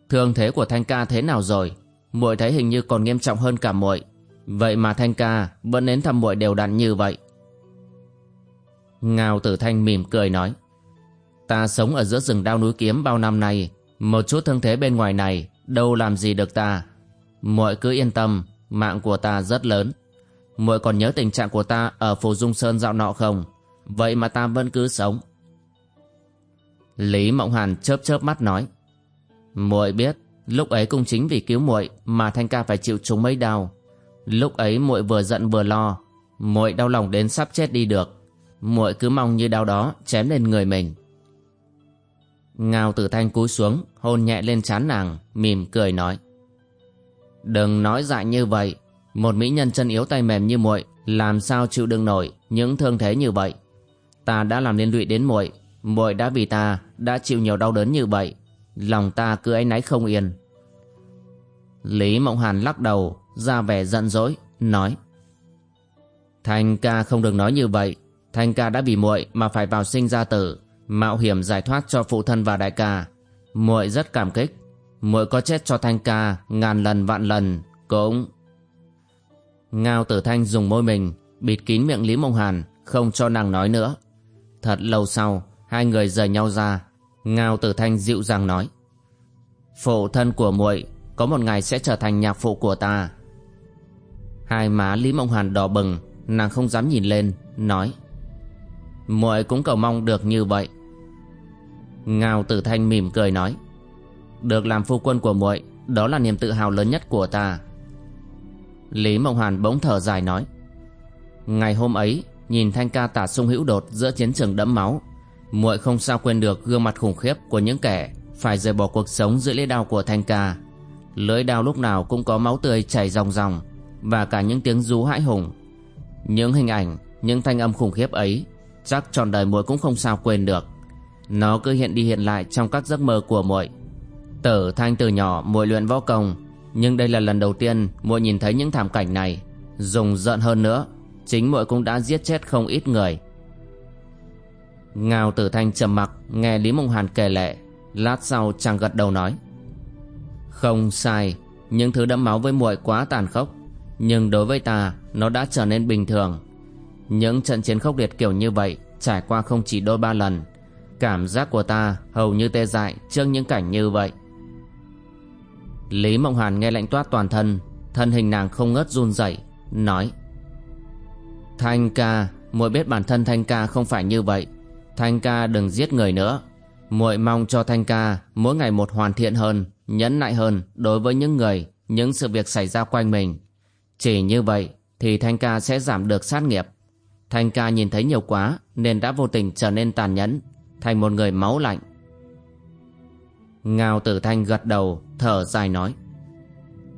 Thương thế của thanh ca thế nào rồi? Muội thấy hình như còn nghiêm trọng hơn cả muội. Vậy mà thanh ca vẫn đến thăm muội đều đặn như vậy. Ngao tử thanh mỉm cười nói. Ta sống ở giữa rừng đao núi kiếm bao năm nay, một chút thương thế bên ngoài này, đâu làm gì được ta. Muội cứ yên tâm, mạng của ta rất lớn. Muội còn nhớ tình trạng của ta ở phù dung sơn dạo nọ không? Vậy mà ta vẫn cứ sống lý mộng hàn chớp chớp mắt nói, muội biết, lúc ấy cũng chính vì cứu muội mà thanh ca phải chịu chúng mấy đau. Lúc ấy muội vừa giận vừa lo, muội đau lòng đến sắp chết đi được. Muội cứ mong như đau đó chém lên người mình. Ngao tử thanh cúi xuống, hôn nhẹ lên trán nàng, mỉm cười nói, đừng nói dại như vậy, một mỹ nhân chân yếu tay mềm như muội, làm sao chịu đựng nổi những thương thế như vậy? Ta đã làm liên lụy đến muội muội đã vì ta đã chịu nhiều đau đớn như vậy, lòng ta cứ áy náy không yên. Lý mộng hàn lắc đầu, ra vẻ giận dỗi, nói, thanh ca không được nói như vậy. Thanh ca đã vì muội mà phải vào sinh ra tử, mạo hiểm giải thoát cho phụ thân và đại ca. Muội rất cảm kích. Muội có chết cho thanh ca ngàn lần vạn lần, cũng ngao tử thanh dùng môi mình, bịt kín miệng lý Mộng hàn, không cho nàng nói nữa. Thật lâu sau, hai người rời nhau ra ngao tử thanh dịu dàng nói, phụ thân của muội, có một ngày sẽ trở thành nhạc phụ của ta. Hai má lý mông hàn đỏ bừng, nàng không dám nhìn lên, nói, muội cũng cầu mong được như vậy. Ngao tử thanh mỉm cười nói, được làm phu quân của muội, Đó là niềm tự hào lớn nhất của ta. Lý Mộng Hàn bỗng thở dài nói, Ngày hôm ấy, Nhìn Thanh ca tả sung hữu đột giữa chiến trường đẫm máu muội không sao quên được gương mặt khủng khiếp của những kẻ Phải rời bỏ cuộc sống giữa lưỡi đao của Thanh ca. Lưỡi đao lúc nào cũng có máu tươi chảy ròng ròng Và cả những tiếng rú hãi hùng. Những hình ảnh, Những thanh âm khủng khiếp ấy, Chắc trọn đời muội cũng không sao quên được. Nó cứ hiện đi hiện lại trong các giấc mơ của muội. Tử thanh từ nhỏ muội luyện võ công, Nhưng đây là lần đầu tiên muội nhìn thấy những thảm cảnh này. Dùng giận hơn nữa, Chính muội cũng đã giết chết không ít người. Ngao tử thanh trầm mặc, Nghe Lý Mông Hàn kể lệ, Lát sau chàng gật đầu nói. Không sai, Những thứ đẫm máu với muội quá tàn khốc, Nhưng đối với ta, Nó đã trở nên bình thường. Những trận chiến khốc liệt kiểu như vậy Trải qua không chỉ đôi ba lần, Cảm giác của ta hầu như tê dại Trước những cảnh như vậy. Lý Mộng Hàn nghe lạnh toát toàn thân Thân hình nàng không ngớt run rẩy, Nói. Thanh ca, muội biết bản thân Thanh ca không phải như vậy. Thanh ca đừng giết người nữa. Muội mong cho Thanh ca Mỗi ngày một hoàn thiện hơn, Nhẫn nại hơn đối với những người, Những sự việc xảy ra quanh mình. Chỉ như vậy thì Thanh ca sẽ giảm được sát nghiệp. Thanh ca nhìn thấy nhiều quá Nên đã vô tình trở nên tàn nhẫn, Thành một người máu lạnh. Ngao tử thanh gật đầu, Thở dài nói,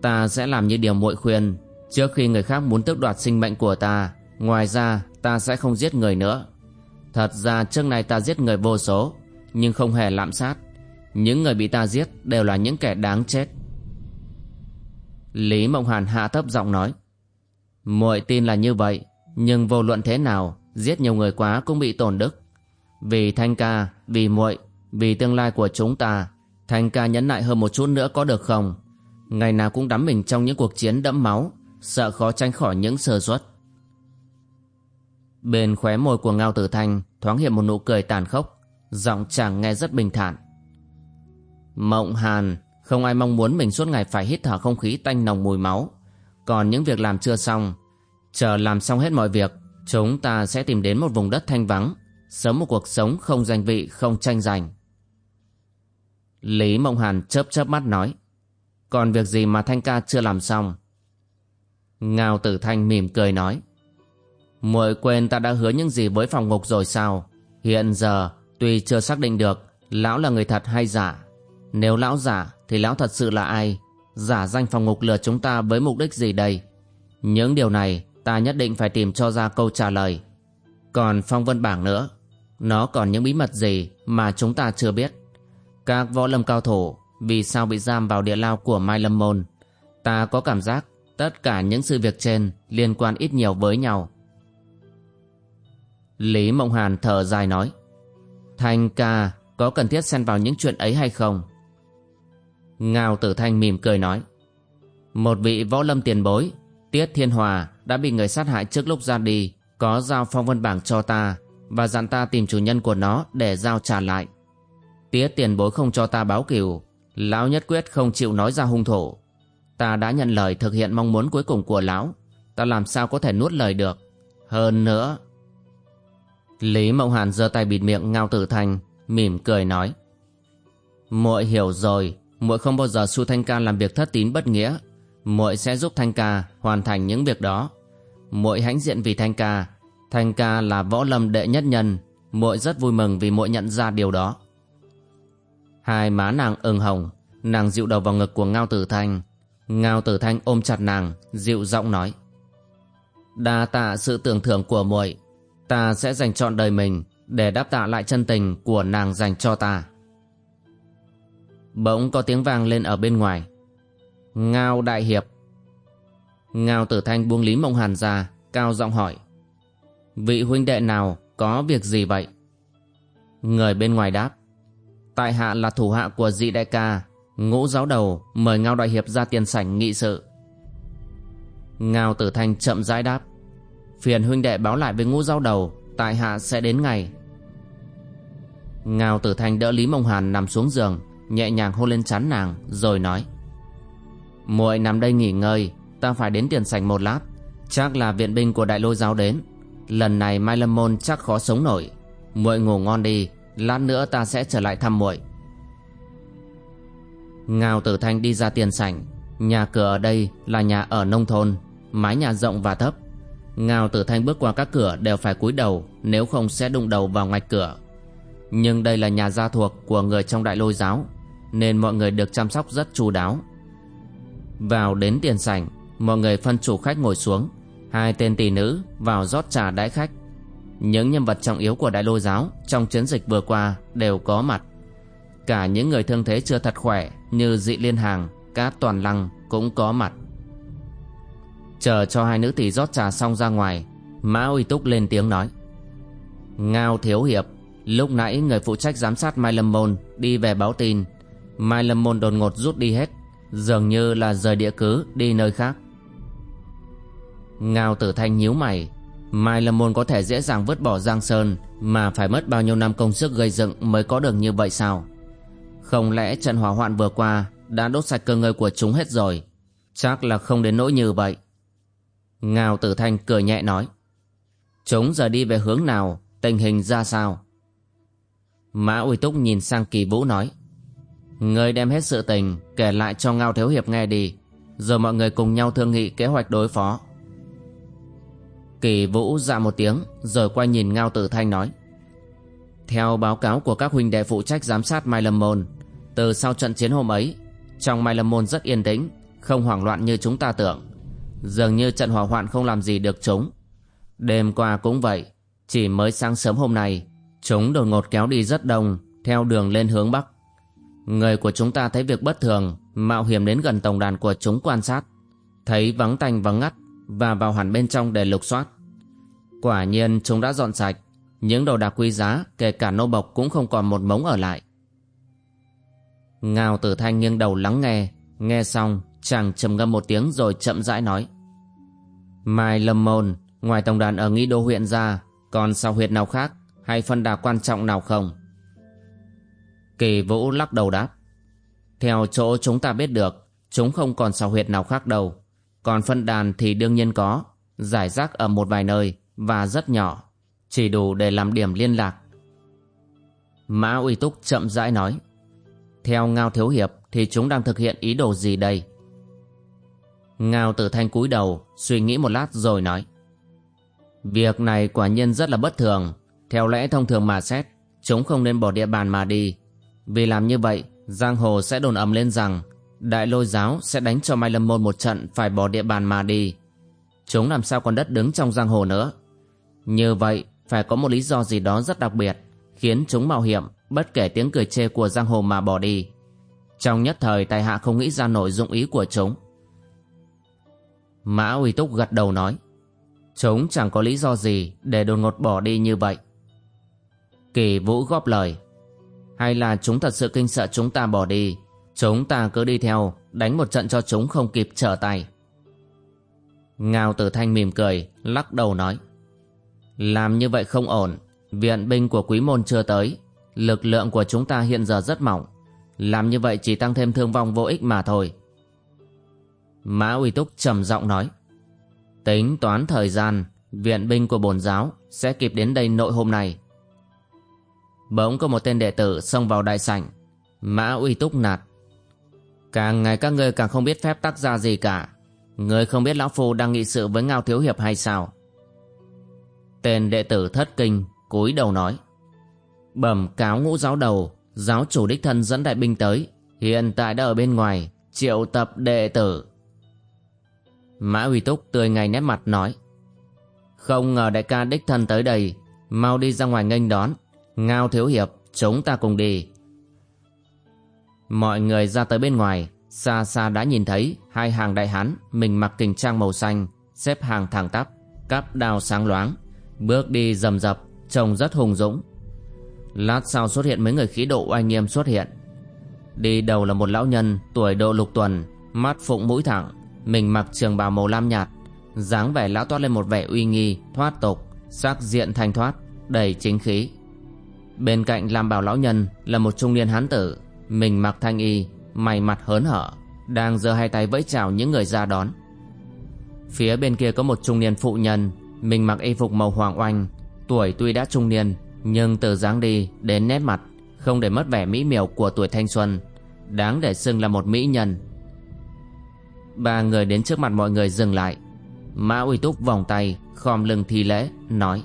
Ta sẽ làm như điều muội khuyên. Trước khi người khác muốn tước đoạt sinh mệnh của ta, Ngoài ra ta sẽ không giết người nữa. Thật ra trước này ta giết người vô số Nhưng không hề lạm sát. Những người bị ta giết đều là những kẻ đáng chết. Lý Mộng Hàn hạ thấp giọng nói muội tin là như vậy Nhưng vô luận thế nào Giết nhiều người quá cũng bị tổn đức. Vì Thanh ca, vì muội Vì tương lai của chúng ta Thanh ca nhẫn nại hơn một chút nữa có được không? Ngày nào cũng đắm mình trong những cuộc chiến đẫm máu Sợ khó tránh khỏi những sơ suất. Bên khóe môi của Ngao Tử Thanh thoáng hiện một nụ cười tàn khốc, giọng chàng nghe rất bình thản. Mộng Hàn, không ai mong muốn mình suốt ngày phải hít thở không khí tanh nồng mùi máu. Còn những việc làm chưa xong, chờ làm xong hết mọi việc, chúng ta sẽ tìm đến một vùng đất thanh vắng, sống một cuộc sống không danh vị, không tranh giành. Lý Mộng Hàn chớp chớp mắt nói, còn việc gì mà Thanh ca chưa làm xong? Ngao Tử Thanh mỉm cười nói, muội quên ta đã hứa những gì với phòng ngục rồi sao? Hiện giờ, tuy chưa xác định được lão là người thật hay giả, nếu lão giả thì lão thật sự là ai? Giả danh phòng ngục lừa chúng ta với mục đích gì đây? Những điều này ta nhất định phải tìm cho ra câu trả lời. Còn phong vân bảng nữa, nó còn những bí mật gì mà chúng ta chưa biết? Các võ lâm cao thủ, vì sao bị giam vào địa lao của mai lâm môn? Ta có cảm giác tất cả những sự việc trên liên quan ít nhiều với nhau. Lý Mộng Hàn thở dài nói, Thanh ca, có cần thiết xen vào những chuyện ấy hay không? Ngao tử thanh mỉm cười nói, Một vị võ lâm tiền bối, Tiết Thiên Hòa đã bị người sát hại trước lúc ra đi, Có giao phong vân bảng cho ta Và dặn ta tìm chủ nhân của nó để giao trả lại. Tiết tiền bối không cho ta báo cửu, Lão nhất quyết không chịu nói ra hung thủ. Ta đã nhận lời thực hiện mong muốn cuối cùng của lão, Ta làm sao có thể nuốt lời được? Hơn nữa Lý Mộng Hàn giơ tay bịt miệng Ngao Tử Thanh, mỉm cười nói: "Muội hiểu rồi, muội không bao giờ su Thanh Ca làm việc thất tín bất nghĩa, muội sẽ giúp Thanh Ca hoàn thành những việc đó. Muội hãnh diện vì Thanh Ca, Thanh Ca là võ lâm đệ nhất nhân, muội rất vui mừng vì muội nhận ra điều đó." Hai má nàng ửng hồng, nàng dịu đầu vào ngực của Ngao Tử Thanh, Ngao Tử Thanh ôm chặt nàng, dịu giọng nói: "Đa tạ sự tưởng thưởng của muội." Ta sẽ dành trọn đời mình để đáp tạ lại chân tình của nàng dành cho ta. Bỗng có tiếng vang lên ở bên ngoài. Ngao đại hiệp. Ngao tử thanh buông Lý Mộng Hàn ra, cao giọng hỏi. Vị huynh đệ nào có việc gì vậy? Người bên ngoài đáp. Tại hạ là thủ hạ của dị đại ca, ngũ giáo đầu mời Ngao đại hiệp ra tiền sảnh nghị sự. Ngao tử thanh chậm rãi đáp phiền huynh đệ báo lại với ngũ giao đầu, tại hạ sẽ đến ngày ngao tử thanh đỡ lý mông hàn nằm xuống giường, nhẹ nhàng hôn lên chán nàng, rồi nói. Muội nằm đây nghỉ ngơi, ta phải đến tiền sảnh một lát. Chắc là viện binh của đại lôi giáo đến. Lần này mai lâm môn chắc khó sống nổi. Muội ngủ ngon đi, lát nữa ta sẽ trở lại thăm muội. Ngao Tử Thanh đi ra tiền sảnh. Nhà cửa ở đây là nhà ở nông thôn, Mái nhà rộng và thấp. Ngao Tử Thanh bước qua các cửa đều phải cúi đầu Nếu không sẽ đụng đầu vào ngạch cửa. Nhưng đây là nhà gia thuộc của người trong đại lôi giáo Nên mọi người được chăm sóc rất chu đáo. Vào đến tiền sảnh Mọi người phân chủ khách ngồi xuống Hai tên tỷ nữ vào rót trà đãi khách. Những nhân vật trọng yếu của đại lôi giáo Trong chiến dịch vừa qua đều có mặt. Cả những người thương thế chưa thật khỏe Như dị liên hàng, cá toàn lăng cũng có mặt. Chờ cho hai nữ tỷ rót trà xong ra ngoài Mã uy túc lên tiếng nói. Ngao thiếu hiệp, Lúc nãy người phụ trách giám sát Mai Lâm Môn Đi về báo tin. Mai Lâm Môn đột ngột rút đi hết, Dường như là rời địa cứ, đi nơi khác. Ngao tử thanh nhíu mày. Mai Lâm Môn có thể dễ dàng vứt bỏ Giang Sơn Mà phải mất bao nhiêu năm công sức gây dựng Mới có được như vậy sao? Không lẽ trận hỏa hoạn vừa qua Đã đốt sạch cơ ngơi của chúng hết rồi? Chắc là không đến nỗi như vậy. Ngao tử thanh cười nhẹ nói, Chúng giờ đi về hướng nào, Tình hình ra sao? Mã Uy Túc nhìn sang Kỳ Vũ nói, Người đem hết sự tình Kể lại cho Ngao Thiếu Hiệp nghe đi, Rồi mọi người cùng nhau thương nghị kế hoạch đối phó. Kỳ Vũ dạ một tiếng, Rồi quay nhìn Ngao Tử Thanh nói, Theo báo cáo của các huynh đệ phụ trách giám sát Mai Lâm Môn, Từ sau trận chiến hôm ấy, Trong Mai Lâm Môn rất yên tĩnh, Không hoảng loạn như chúng ta tưởng. Dường như trận hỏa hoạn không làm gì được chúng. Đêm qua cũng vậy, Chỉ mới sáng sớm hôm nay, Chúng đột ngột kéo đi rất đông, Theo đường lên hướng Bắc. Người của chúng ta thấy việc bất thường, Mạo hiểm đến gần tổng đàn của chúng quan sát. Thấy vắng tanh vắng ngắt, Và vào hẳn bên trong để lục soát. Quả nhiên chúng đã dọn sạch, Những đồ đạc quý giá, Kể cả nô bộc cũng không còn một mống ở lại. Ngao tử thanh nghiêng đầu lắng nghe Nghe xong, chàng trầm ngâm một tiếng rồi chậm rãi nói. Mai Lâm Môn, Ngoài tổng đàn ở Nghĩ Đô huyện ra, Còn sao huyệt nào khác, Hay phân đà quan trọng nào không? Kỳ Vũ lắc đầu đáp. Theo chỗ chúng ta biết được, Chúng không còn sao huyệt nào khác đâu. Còn phân đàn thì đương nhiên có, Giải rác ở một vài nơi Và rất nhỏ, Chỉ đủ để làm điểm liên lạc. Mã Uy Túc chậm rãi nói. Theo Ngao Thiếu Hiệp Thì chúng đang thực hiện ý đồ gì đây? Ngao tử thanh cúi đầu, Suy nghĩ một lát rồi nói. Việc này quả nhiên rất là bất thường. Theo lẽ thông thường mà xét, Chúng không nên bỏ địa bàn mà đi. Vì làm như vậy, Giang hồ sẽ đồn ầm lên rằng, Đại lôi giáo sẽ đánh cho Mai Lâm Môn một trận Phải bỏ địa bàn mà đi. Chúng làm sao còn đất đứng trong giang hồ nữa? Như vậy, Phải có một lý do gì đó rất đặc biệt, Khiến chúng mạo hiểm, Bất kể tiếng cười chê của giang hồ mà bỏ đi. Trong nhất thời tài hạ không nghĩ ra nội dụng ý của chúng. Mã Uy Túc gật đầu nói, Chúng chẳng có lý do gì để đột ngột bỏ đi như vậy. Kỳ Vũ góp lời, Hay là chúng thật sự kinh sợ chúng ta bỏ đi, Chúng ta cứ đi theo, Đánh một trận cho chúng không kịp trở tay. Ngao Tử Thanh mỉm cười, Lắc đầu nói, Làm như vậy không ổn, Viện binh của quý môn chưa tới, Lực lượng của chúng ta hiện giờ rất mỏng, Làm như vậy chỉ tăng thêm thương vong vô ích mà thôi. Mã Uy Túc trầm giọng nói, Tính toán thời gian, Viện binh của bồn giáo Sẽ kịp đến đây nội hôm nay. Bỗng có một tên đệ tử xông vào đại sảnh. Mã Uy Túc nạt, Càng ngày các ngươi càng không biết phép tắc ra gì cả. Ngươi không biết Lão Phu đang nghị sự với Ngao Thiếu Hiệp hay sao? Tên đệ tử thất kinh, cúi đầu nói, Bẩm cáo ngũ giáo đầu, Giáo chủ đích thân dẫn đại binh tới, Hiện tại đã ở bên ngoài, Triệu tập đệ tử. Mã Huy Túc tươi ngay nét mặt nói. Không ngờ đại ca đích thân tới đây, Mau đi ra ngoài nghênh đón. Ngao thiếu hiệp, Chúng ta cùng đi. Mọi người ra tới bên ngoài, Xa xa đã nhìn thấy Hai hàng đại hán, Mình mặc kình trang màu xanh, Xếp hàng thẳng tắp, Cắp đao sáng loáng, Bước đi rầm rập, Trông rất hùng dũng. Lát sau xuất hiện mấy người khí độ oai nghiêm xuất hiện. Đi đầu là một lão nhân Tuổi độ lục tuần, Mắt phụng mũi thẳng mình mặc trường bào màu lam nhạt, dáng vẻ lão toát lên một vẻ uy nghi, thoát tục, sắc diện thanh thoát, đầy chính khí. Bên cạnh làm bào lão nhân là một trung niên hán tử, mình mặc thanh y mày mặt hớn hở, đang giơ hai tay vẫy chào những người ra đón. Phía bên kia có một trung niên phụ nhân, mình mặc y phục màu hoàng oanh, tuổi tuy đã trung niên, nhưng từ dáng đi đến nét mặt không để mất vẻ mỹ miều của tuổi thanh xuân, Đáng để xưng là một mỹ nhân. Ba người đến trước mặt mọi người dừng lại. Mã uy túc vòng tay Khom lưng thi lễ Nói.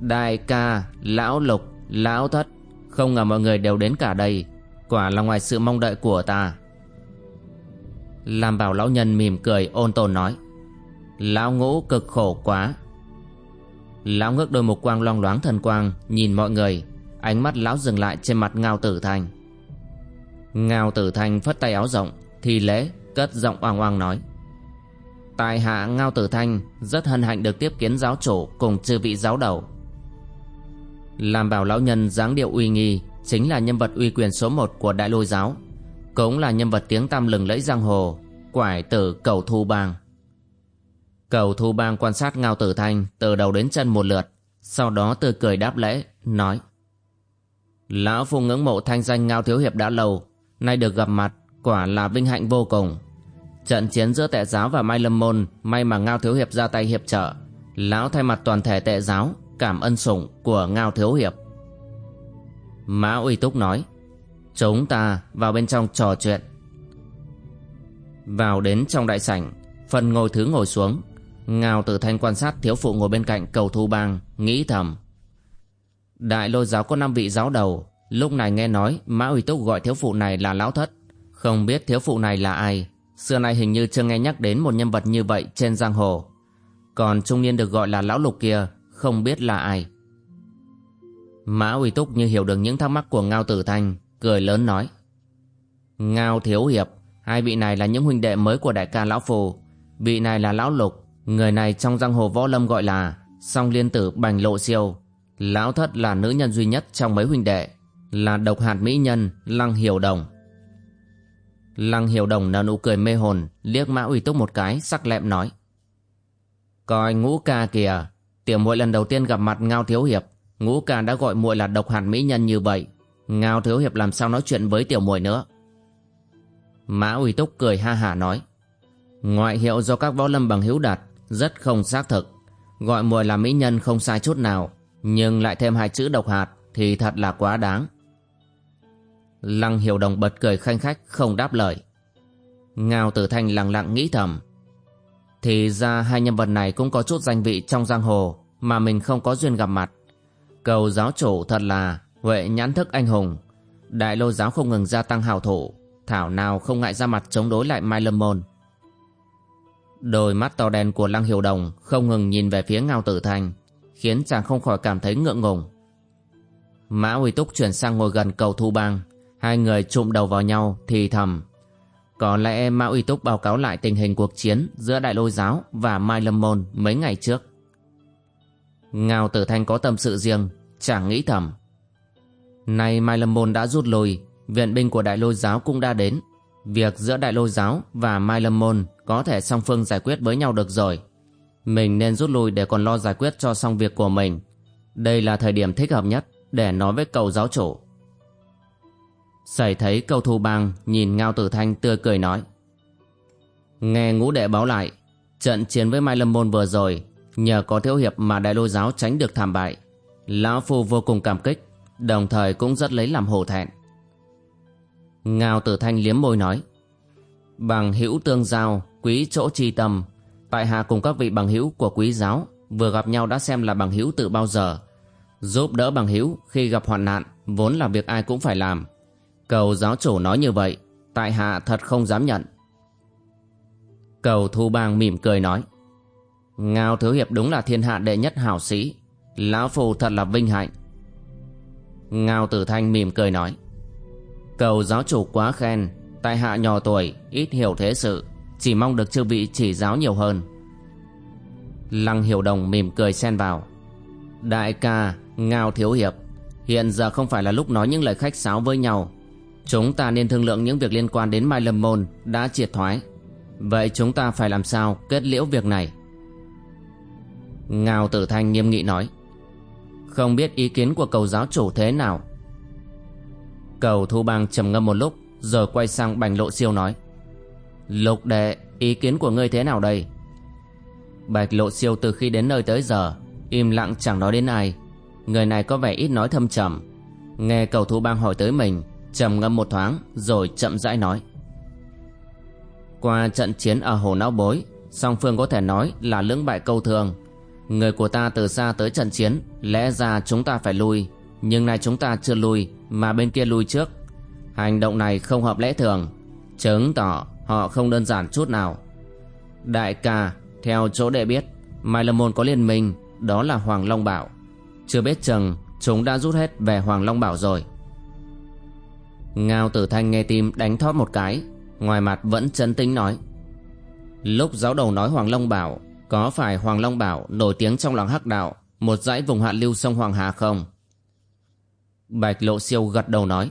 Đại ca, lão lục, lão thất Không ngờ mọi người đều đến cả đây. Quả là ngoài sự mong đợi của ta. Làm bảo lão nhân mỉm cười ôn tồn nói. Lão ngũ cực khổ quá. Lão ngước đôi mục quang loang loáng thần quang Nhìn mọi người. Ánh mắt lão dừng lại trên mặt Ngao Tử Thanh Ngao Tử Thanh phất tay áo rộng Thì lễ cất giọng oang oang nói. Tại hạ Ngao Tử Thanh Rất hân hạnh được tiếp kiến giáo chủ Cùng chư vị giáo đầu. Làm bảo lão nhân dáng điệu uy nghi Chính là nhân vật uy quyền số một của đại lôi giáo, Cũng là nhân vật tiếng tăm lừng lẫy giang hồ, Quải tử cầu thu bang. Cầu thu bang quan sát Ngao Tử Thanh Từ đầu đến chân một lượt, Sau đó tươi cười đáp lễ, Nói. Lão Phu ngưỡng mộ thanh danh Ngao Thiếu Hiệp đã lâu, Nay được gặp mặt Quả là vinh hạnh vô cùng. Trận chiến giữa tệ giáo và Mai Lâm Môn, May mà Ngao Thiếu Hiệp ra tay hiệp trợ. Lão thay mặt toàn thể tệ giáo, Cảm ân sủng của Ngao Thiếu Hiệp. Mã Uy Túc nói, Chúng ta vào bên trong trò chuyện. Vào đến trong đại sảnh, Phần ngồi thứ ngồi xuống, Ngao Tử Thanh quan sát thiếu phụ ngồi bên cạnh cầu thu bang, Nghĩ thầm. Đại lôi giáo có năm vị giáo đầu. Lúc này nghe nói Mã Uy Túc gọi thiếu phụ này là lão thất. Không biết thiếu phụ này là ai. Xưa nay hình như chưa nghe nhắc đến một nhân vật như vậy trên giang hồ. Còn trung niên được gọi là lão lục kia, Không biết là ai. Mã Uy Túc như hiểu được những thắc mắc của Ngao Tử Thanh, Cười lớn nói. Ngao Thiếu Hiệp, Hai vị này là những huynh đệ mới của đại ca Lão Phù. Vị này là Lão Lục, Người này trong giang hồ võ lâm gọi là Song liên tử bành lộ siêu. Lão thất là nữ nhân duy nhất trong mấy huynh đệ, Là độc hạt mỹ nhân Lăng Hiểu Đồng. Lăng Hiểu Đồng nở nụ cười mê hồn, Liếc Mã Uy Túc một cái, sắc lẹm nói. Coi ngũ ca kìa, Tiểu muội lần đầu tiên gặp mặt Ngao Thiếu Hiệp. Ngũ ca đã gọi muội là độc hạt mỹ nhân như vậy. Ngao Thiếu Hiệp làm sao nói chuyện với tiểu muội nữa? Mã Uy Túc cười ha hả nói. Ngoại hiệu do các võ lâm bằng hữu đặt, Rất không xác thực. Gọi muội là mỹ nhân không sai chút nào, nhưng lại thêm hai chữ độc hạt Thì thật là quá đáng. Lăng hiểu đồng bật cười khanh khách Không đáp lời. Ngao tử thanh lặng lặng nghĩ thầm. Thì ra hai nhân vật này Cũng có chút danh vị trong giang hồ Mà mình không có duyên gặp mặt. Cầu giáo chủ thật là Huệ nhãn thức anh hùng. Đại lô giáo không ngừng gia tăng hào thủ Thảo nào không ngại ra mặt chống đối lại Mai Lâm Môn. Đôi mắt to đen của Lăng Hiểu Đồng Không ngừng nhìn về phía Ngao Tử Thanh khiến chàng không khỏi cảm thấy ngượng ngùng. Mã Uy Túc chuyển sang ngồi gần cầu thu bang, hai người chụm đầu vào nhau thì thầm. Có lẽ Mao Uy Túc báo cáo lại tình hình cuộc chiến giữa Đại Lôi Giáo và Mai Lâm Môn mấy ngày trước. Ngao Tử Thanh có tâm sự riêng, chẳng nghĩ thầm. Nay Mai Lâm Môn đã rút lui, viện binh của Đại Lôi Giáo cũng đã đến. Việc giữa Đại Lôi Giáo và Mai Lâm Môn có thể song phương giải quyết với nhau được rồi. Mình nên rút lui để còn lo giải quyết cho xong việc của mình. Đây là thời điểm thích hợp nhất để nói với cầu giáo chủ. Sẩy thấy cầu thu bang nhìn Ngao Tử Thanh tươi cười nói. Nghe ngũ đệ báo lại, trận chiến với Mai Lâm Môn vừa rồi, nhờ có thiếu hiệp mà đại lôi giáo tránh được thảm bại. Lão Phu vô cùng cảm kích, đồng thời cũng rất lấy làm hổ thẹn. Ngao Tử Thanh liếm môi nói. Bằng hữu tương giao, quý chỗ chi tâm, Tại hạ cùng các vị bằng hữu của quý giáo vừa gặp nhau đã xem là bằng hữu từ bao giờ. Giúp đỡ bằng hữu khi gặp hoạn nạn vốn là việc ai cũng phải làm. Cầu giáo chủ nói như vậy, tại hạ thật không dám nhận. Cầu thu bang mỉm cười nói. Ngao Thiếu Hiệp đúng là thiên hạ đệ nhất hảo sĩ. Lão Phù thật là vinh hạnh. Ngao Tử Thanh mỉm cười nói. Cầu giáo chủ quá khen, tại hạ nhỏ tuổi, ít hiểu thế sự. Chỉ mong được chư vị chỉ giáo nhiều hơn Lăng hiểu đồng mỉm cười xen vào Đại ca, Ngao Thiếu Hiệp Hiện giờ không phải là lúc nói những lời khách sáo với nhau Chúng ta nên thương lượng những việc liên quan đến Mai Lâm Môn đã triệt thoái Vậy chúng ta phải làm sao kết liễu việc này Ngao Tử Thanh nghiêm nghị nói Không biết ý kiến của cầu giáo chủ thế nào Cầu Thu Bang trầm ngâm một lúc Rồi quay sang Bành Lộ Siêu nói Lục đệ, ý kiến của ngươi thế nào đây? Bạch lộ siêu từ khi đến nơi tới giờ, im lặng chẳng nói đến ai. Người này có vẻ ít nói thâm trầm. Nghe cầu thu bang hỏi tới mình, trầm ngâm một thoáng, rồi chậm rãi nói. Qua trận chiến ở hồ não bối, song phương có thể nói là lưỡng bại câu thường. Người của ta từ xa tới trận chiến, lẽ ra chúng ta phải lui, nhưng nay chúng ta chưa lui, mà bên kia lui trước. Hành động này không hợp lẽ thường, chứng tỏ họ không đơn giản chút nào. Đại ca, theo chỗ đệ biết, mai lâm môn có liên minh, đó là hoàng long bảo. Chưa biết chừng, chúng đã rút hết về hoàng long bảo rồi ngao tử thanh nghe tim đánh thót một cái, ngoài mặt vẫn chấn tĩnh nói. Lúc giáo đầu nói hoàng long bảo, có phải hoàng long bảo nổi tiếng trong lòng hắc đạo, một dãy vùng hạ lưu sông hoàng hà không? Bạch lộ siêu gật đầu nói.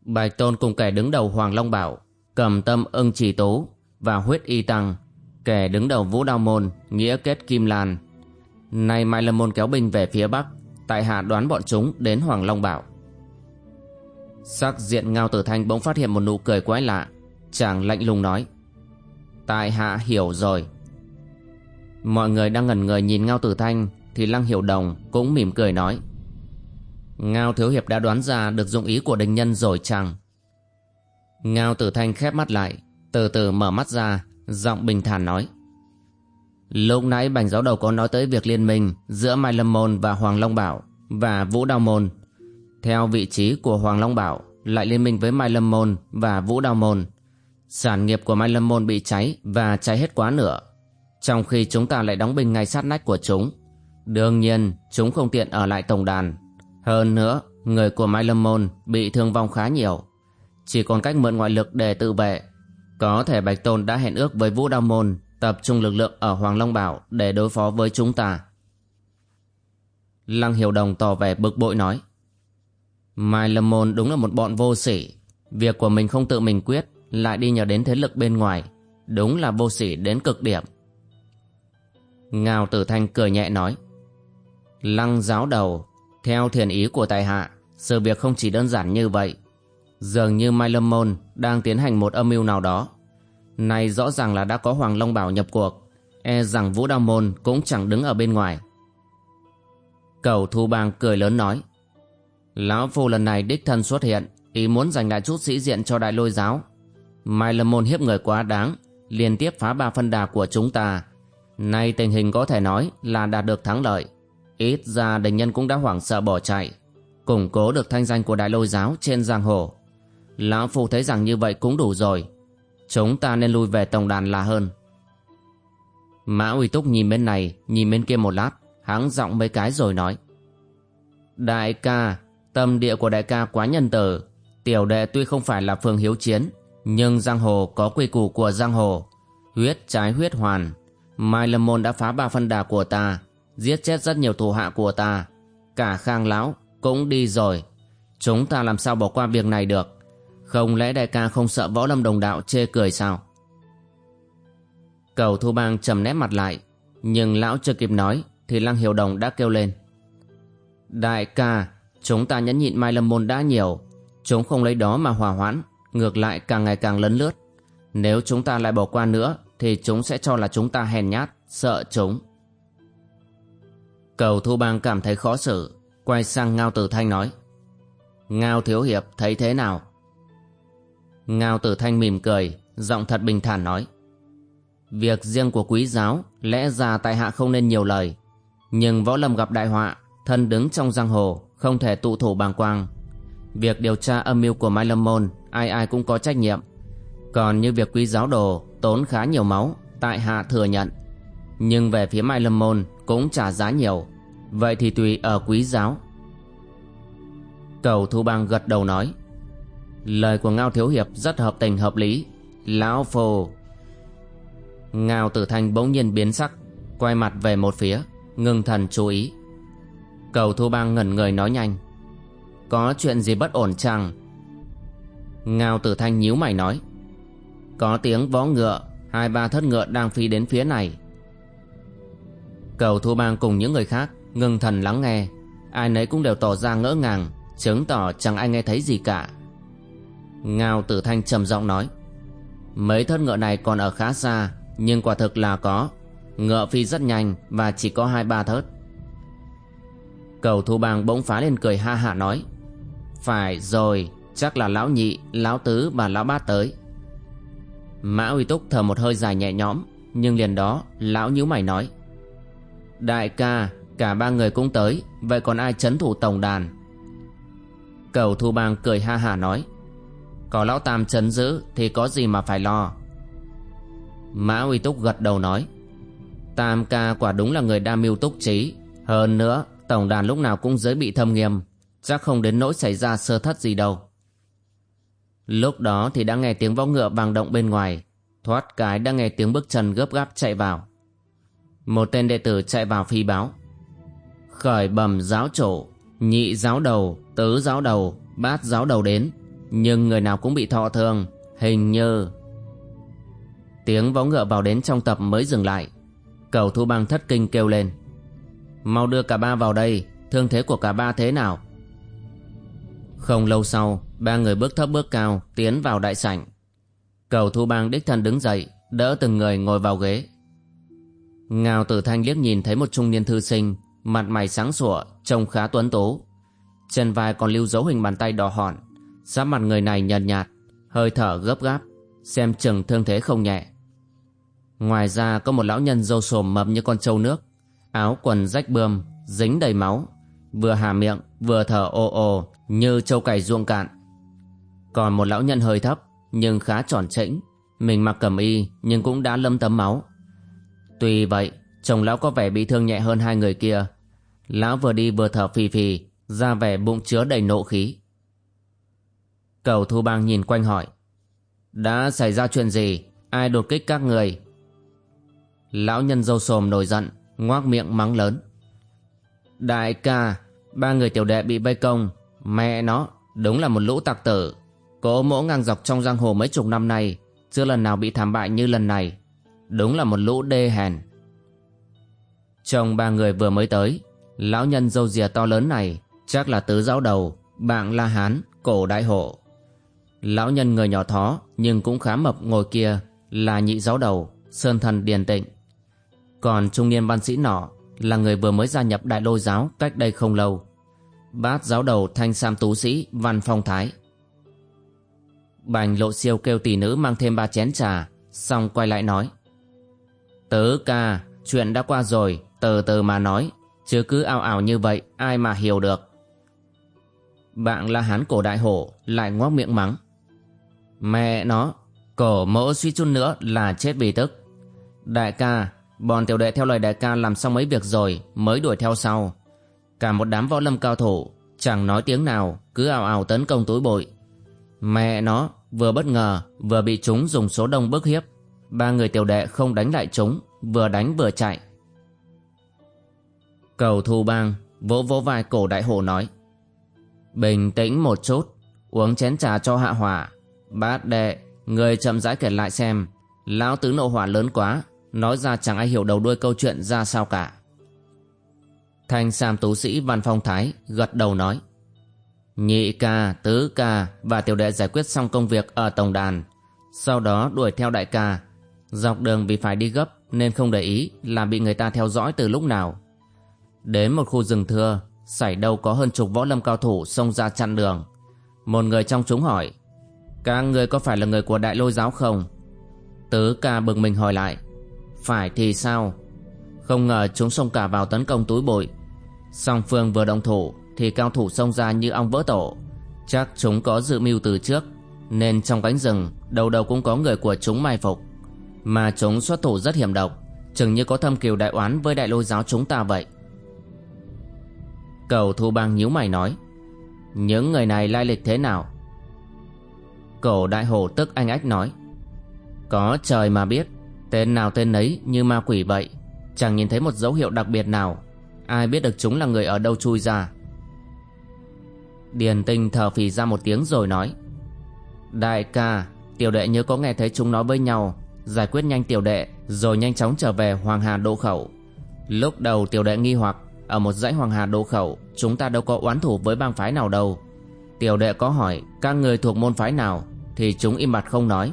Bạch tôn cùng kẻ đứng đầu hoàng long bảo cầm tâm ưng trì tố và huyết y tăng, kẻ đứng đầu vũ đao môn, nghĩa kết kim lan. Nay mai lâm môn kéo binh về phía bắc, tại hạ đoán bọn chúng đến hoàng long bảo sắc diện ngao tử thanh bỗng phát hiện một nụ cười quái lạ. Chàng lạnh lùng nói tại hạ hiểu rồi. Mọi người đang ngẩn người nhìn ngao tử thanh thì lăng hiểu đồng cũng mỉm cười nói, ngao thiếu hiệp đã đoán ra được dụng ý của đình nhân rồi chàng ngao tử thanh khép mắt lại, từ từ mở mắt ra, giọng bình thản nói, lúc nãy bành giáo đầu có nói tới việc liên minh giữa mai lâm môn và hoàng long bảo và vũ đao môn theo vị trí của hoàng long bảo, lại liên minh với mai lâm môn và vũ đao môn. Sản nghiệp của mai lâm môn bị cháy và cháy hết quá nửa. Trong khi chúng ta lại đóng binh ngay sát nách của chúng, đương nhiên chúng không tiện ở lại tổng đàn. Hơn nữa, người của mai lâm môn bị thương vong khá nhiều. Chỉ còn cách mượn ngoại lực để tự vệ. Có thể bạch tôn đã hẹn ước với vũ đao môn tập trung lực lượng ở hoàng long bảo để đối phó với chúng ta. Lăng hiểu đồng tỏ vẻ bực bội nói mai lâm môn đúng là một bọn vô sỉ. Việc của mình không tự mình quyết, lại đi nhờ đến thế lực bên ngoài. Đúng là vô sỉ đến cực điểm. Ngao tử thanh cười nhẹ nói, lăng giáo đầu, theo thiền ý của tài hạ, sự việc không chỉ đơn giản như vậy. Dường như mai lâm môn đang tiến hành một âm mưu nào đó. Này rõ ràng là đã có hoàng long bảo nhập cuộc e rằng vũ đao môn cũng chẳng đứng ở bên ngoài. Cầu thu bang cười lớn nói lão phu lần này đích thân xuất hiện, ý muốn giành lại chút sĩ diện cho đại lôi giáo. Mai lâm môn hiếp người quá đáng, liên tiếp phá ba phân đà của chúng ta. Nay tình hình có thể nói là đạt được thắng lợi. Ít ra đình nhân cũng đã hoảng sợ bỏ chạy, củng cố được thanh danh của đại lôi giáo trên giang hồ. Lão phu thấy rằng như vậy cũng đủ rồi. Chúng ta nên lui về tổng đàn là hơn. Mã uy túc nhìn bên này, nhìn bên kia một lát, hắng giọng mấy cái rồi nói. Đại ca tâm địa của đại ca quá nhân từ. Tiểu đệ tuy không phải là phương hiếu chiến, nhưng giang hồ có quy củ của giang hồ. Huyết trái huyết hoàn. Mai lâm môn đã phá ba phân đà của ta, giết chết rất nhiều thủ hạ của ta. Cả khang lão cũng đi rồi. Chúng ta làm sao bỏ qua việc này được? Không lẽ đại ca không sợ võ lâm đồng đạo chê cười sao? Cầu thu bang trầm nét mặt lại, nhưng lão chưa kịp nói thì lăng hiểu đồng đã kêu lên. Đại ca chúng ta nhẫn nhịn mai lâm môn đã nhiều. Chúng không lấy đó mà hòa hoãn, ngược lại càng ngày càng lấn lướt. Nếu chúng ta lại bỏ qua nữa, thì chúng sẽ cho là chúng ta hèn nhát, sợ chúng. Cầu thu bang cảm thấy khó xử, quay sang ngao tử thanh nói. Ngao thiếu hiệp, thấy thế nào? Ngao tử thanh mỉm cười, giọng thật bình thản nói. Việc riêng của quý giáo, lẽ ra tại hạ không nên nhiều lời. Nhưng võ lâm gặp đại họa, thân đứng trong giang hồ không thể tụ thủ bàng quang. Việc điều tra âm mưu của mai lâm môn, ai ai cũng có trách nhiệm. Còn như việc quý giáo đồ tốn khá nhiều máu, tại hạ thừa nhận. Nhưng về phía mai lâm môn cũng trả giá nhiều. Vậy thì tùy ở quý giáo. Cầu thu bang gật đầu nói. Lời của ngao thiếu hiệp rất hợp tình hợp lý. Lão phù. Ngao tử thanh bỗng nhiên biến sắc, quay mặt về một phía, ngưng thần chú ý cầu thu bang ngẩn người nói nhanh. Có chuyện gì bất ổn chăng? Ngao tử thanh nhíu mày nói. Có tiếng vó ngựa, hai ba thất ngựa đang phi đến phía này. Cầu thu bang cùng những người khác ngưng thần lắng nghe. Ai nấy cũng đều tỏ ra ngỡ ngàng, chứng tỏ chẳng ai nghe thấy gì cả. Ngao tử thanh trầm giọng nói. Mấy thất ngựa này còn ở khá xa, nhưng quả thực là có. Ngựa phi rất nhanh và chỉ có hai ba thớt cầu thu bang bỗng phá lên cười ha hả nói phải rồi Chắc là lão nhị, lão tứ và lão bát tới. Mã uy túc thở một hơi dài nhẹ nhõm Nhưng liền đó lão nhíu mày nói Đại ca Cả ba người cũng tới Vậy còn ai chấn thủ tổng đàn? Cầu thu bang cười ha hà nói Có lão tam chấn giữ Thì có gì mà phải lo. Mã uy túc gật đầu nói Tam ca quả đúng là người đa mưu túc trí Hơn nữa Tổng đàn lúc nào cũng giới bị thâm nghiêm Chắc không đến nỗi xảy ra sơ thất gì đâu. Lúc đó thì đã nghe tiếng võ ngựa vang động bên ngoài Thoát cái đã nghe tiếng bước chân gấp gáp chạy vào. Một tên đệ tử chạy vào phi báo. Khởi bầm giáo chủ Nhị giáo đầu, tứ giáo đầu, bát giáo đầu đến Nhưng người nào cũng bị thọ thương Hình như. Tiếng võ ngựa vào đến trong tập mới dừng lại. Cầu thu bang thất kinh kêu lên. Mau đưa cả ba vào đây. Thương thế của cả ba thế nào? Không lâu sau, Ba người bước thấp bước cao Tiến vào đại sảnh. Cầu thu bang đích thân đứng dậy, Đỡ từng người ngồi vào ghế. Ngao tử thanh liếc nhìn thấy một trung niên thư sinh, Mặt mày sáng sủa, Trông khá tuấn tố Trên vai còn lưu dấu hình bàn tay đỏ hòn. Sắp mặt người này nhợt nhạt, Hơi thở gấp gáp, Xem chừng thương thế không nhẹ. Ngoài ra có một lão nhân râu sồm mập như con trâu nước. Áo quần rách bươm, Dính đầy máu, Vừa hà miệng, vừa thở ồ ồ, Như trâu cày ruộng cạn. Còn một lão nhân hơi thấp, Nhưng khá tròn trĩnh. Mình mặc cẩm y, nhưng cũng đã lâm tấm máu. Tuy vậy, Chồng lão có vẻ bị thương nhẹ hơn hai người kia. Lão vừa đi vừa thở phì phì, ra vẻ bụng chứa đầy nộ khí. Cầu thu bang nhìn quanh hỏi, Đã xảy ra chuyện gì? Ai đột kích các người? Lão nhân dâu sồm nổi giận Ngoác miệng mắng lớn. Đại ca, Ba người tiểu đệ bị vây công, Mẹ nó, Đúng là một lũ tặc tử. Cố mỗ ngang dọc trong giang hồ mấy chục năm nay, Chưa lần nào bị thảm bại như lần này. Đúng là một lũ đê hèn. Trong ba người vừa mới tới, Lão nhân dâu dìa to lớn này, Chắc là tứ giáo đầu Bạn La Hán, Cổ Đại Hộ. Lão nhân người nhỏ thó, Nhưng cũng khá mập ngồi kia, Là nhị giáo đầu, Sơn thần Điền Tịnh. Còn trung niên văn sĩ nọ Là người vừa mới gia nhập đại lôi giáo Cách đây không lâu. Bát giáo đầu thanh sam tú sĩ, Văn Phong Thái. Bành lộ siêu kêu tỷ nữ mang thêm ba chén trà, Xong quay lại nói. Tớ ca, Chuyện đã qua rồi Từ từ mà nói, Chứ cứ ao ảo như vậy, ai mà hiểu được. Bạn la hán cổ đại hổ Lại ngoác miệng mắng. Mẹ nó, Cổ mỡ suy chút nữa là chết vì tức. Đại ca Bọn tiểu đệ theo lời đại ca làm xong mấy việc rồi, Mới đuổi theo sau. Cả một đám võ lâm cao thủ, Chẳng nói tiếng nào, Cứ ảo ảo tấn công túi bụi. Mẹ nó, vừa bất ngờ, Vừa bị chúng dùng số đông bức hiếp. Ba người tiểu đệ không đánh lại chúng, Vừa đánh vừa chạy. Cầu thu bang, Vỗ vỗ vai cổ đại hổ nói, Bình tĩnh một chút, Uống chén trà cho hạ hỏa. Bát đệ, Người chậm rãi kể lại xem, Lão tứ nộ hỏa lớn quá Nói ra chẳng ai hiểu đầu đuôi câu chuyện ra sao cả. Thanh Sam tú sĩ Văn Phong Thái gật đầu nói Nhị ca, tứ ca và tiểu đệ giải quyết xong công việc ở tổng đàn Sau đó đuổi theo đại ca. Dọc đường vì phải đi gấp nên không để ý là bị người ta theo dõi từ lúc nào. Đến một khu rừng thưa Xảy đâu có hơn chục võ lâm cao thủ xông ra chặn đường. Một người trong chúng hỏi Các người có phải là người của đại lôi giáo không? Tứ ca bừng mình hỏi lại phải thì sao? Không ngờ chúng xông cả vào tấn công túi bụi. Song phương vừa động thủ Thì cao thủ xông ra như ong vỡ tổ. Chắc chúng có dự mưu từ trước, Nên trong cánh rừng, Đầu đầu cũng có người của chúng mai phục. Mà chúng xuất thủ rất hiểm độc, Chừng như có thâm kiều đại oán với đại lôi giáo chúng ta vậy. Cầu thu bang nhíu mày nói, Những người này lai lịch thế nào? Cổ đại hổ tức anh ách nói, Có trời mà biết Tên nào tên nấy như ma quỷ vậy Chẳng nhìn thấy một dấu hiệu đặc biệt nào. Ai biết được chúng là người ở đâu chui ra. Điền tinh thở phì ra một tiếng rồi nói, Đại ca, Tiểu đệ nhớ có nghe thấy chúng nói với nhau, Giải quyết nhanh tiểu đệ, Rồi nhanh chóng trở về Hoàng Hà Đô Khẩu. Lúc đầu tiểu đệ nghi hoặc, Ở một dãy Hoàng Hà Đô Khẩu, Chúng ta đâu có oán thủ với bang phái nào đâu. Tiểu đệ có hỏi, Các người thuộc môn phái nào, Thì chúng im mặt không nói.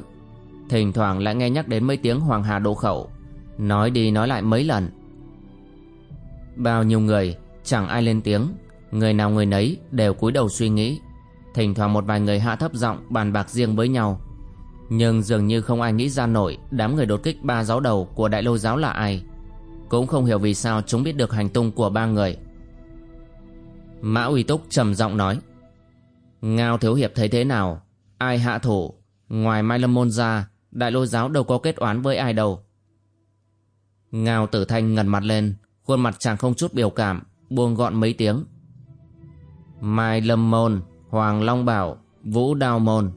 Thỉnh thoảng lại nghe nhắc đến mấy tiếng Hoàng Hà Đô Khẩu. Nói đi nói lại mấy lần. Bao nhiêu người, Chẳng ai lên tiếng. Người nào người nấy đều cúi đầu suy nghĩ. Thỉnh thoảng một vài người hạ thấp giọng bàn bạc riêng với nhau. Nhưng dường như không ai nghĩ ra nổi Đám người đột kích ba giáo đầu của đại lôi giáo là ai. Cũng không hiểu vì sao chúng biết được hành tung của ba người. Mã Uy Túc trầm giọng nói, Ngao Thiếu Hiệp thấy thế nào? Ai hạ thủ? Ngoài Mai Lâm Môn ra Đại lôi giáo đâu có kết oán với ai đâu. Ngao Tử Thanh ngần mặt lên, Khuôn mặt chàng không chút biểu cảm, Buông gọn mấy tiếng. Mai Lâm Môn, Hoàng Long Bảo, Vũ Đao Môn.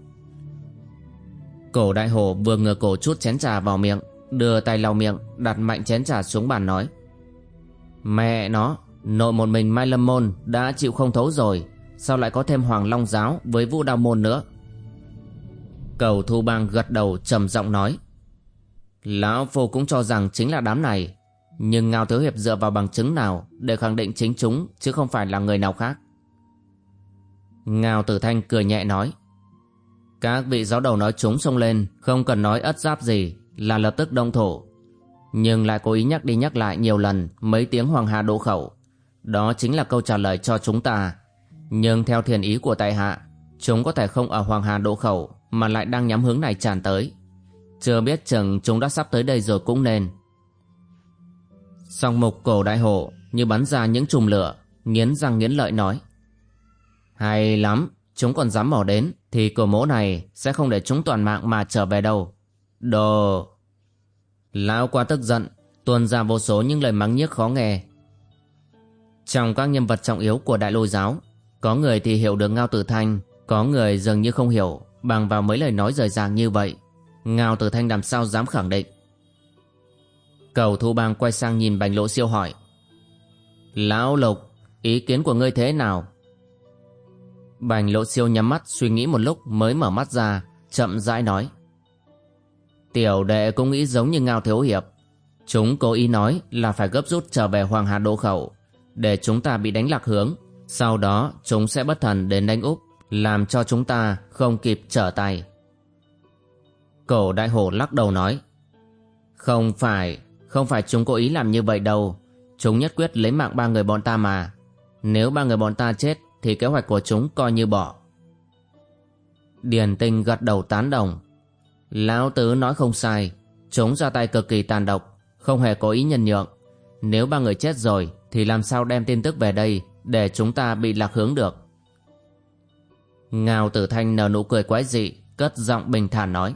Cổ đại hổ vừa ngửa cổ chút chén trà vào miệng, Đưa tay lau miệng, Đặt mạnh chén trà xuống bàn nói. Mẹ nó, Nội một mình Mai Lâm Môn đã chịu không thấu rồi, Sao lại có thêm Hoàng Long Giáo với Vũ Đao Môn nữa? Cầu Thu Bang gật đầu trầm giọng nói. Lão Phu cũng cho rằng chính là đám này, Nhưng Ngao Thiếu Hiệp dựa vào bằng chứng nào Để khẳng định chính chúng Chứ không phải là người nào khác? Ngao Tử Thanh cười nhẹ nói. Các vị giáo đầu nói chúng xông lên, Không cần nói ất giáp gì, Là lập tức đông thổ Nhưng lại cố ý nhắc đi nhắc lại nhiều lần Mấy tiếng Hoàng Hà đổ khẩu. Đó chính là câu trả lời cho chúng ta. Nhưng theo thiền ý của tại hạ, Chúng có thể không ở Hoàng Hà đổ khẩu. Mà lại đang nhắm hướng này tràn tới Chưa biết chừng chúng đã sắp tới đây rồi cũng nên Song mục cổ đại hộ Như bắn ra những chùm lửa Nghiến răng nghiến lợi nói hay lắm, chúng còn dám mò đến thì cổ mỗ này sẽ không để chúng toàn mạng mà trở về đâu. Đồ! Lão quá tức giận, tuôn ra vô số những lời mắng nhiếc khó nghe. Trong các nhân vật trọng yếu của đại lôi giáo, có người thì hiểu được Ngao Tử Thanh, có người dường như không hiểu, bằng vào mấy lời nói rời ràng như vậy. Ngao Tử Thanh làm sao dám khẳng định. Cầu Thu Bang quay sang nhìn Bành Lỗ Siêu hỏi. Lão Lục, ý kiến của ngươi thế nào? Bành lỗ siêu nhắm mắt suy nghĩ một lúc mới mở mắt ra, chậm rãi nói. Tiểu đệ cũng nghĩ giống như Ngao Thiếu Hiệp. Chúng cố ý nói là phải gấp rút trở về Hoàng Hà Đô Khẩu, để chúng ta bị đánh lạc hướng. Sau đó chúng sẽ bất thần đến đánh Úc, làm cho chúng ta không kịp trở tay. Cổ đại hổ lắc đầu nói. Không phải, không phải chúng cố ý làm như vậy đâu. Chúng nhất quyết lấy mạng ba người bọn ta mà. Nếu ba người bọn ta chết thì kế hoạch của chúng coi như bỏ. Điền tinh gật đầu tán đồng. Lão tứ nói không sai, chúng ra tay cực kỳ tàn độc, không hề có ý nhân nhượng. Nếu ba người chết rồi thì làm sao đem tin tức về đây để chúng ta bị lạc hướng được. Ngao tử thanh nở nụ cười quái dị, cất giọng bình thản nói.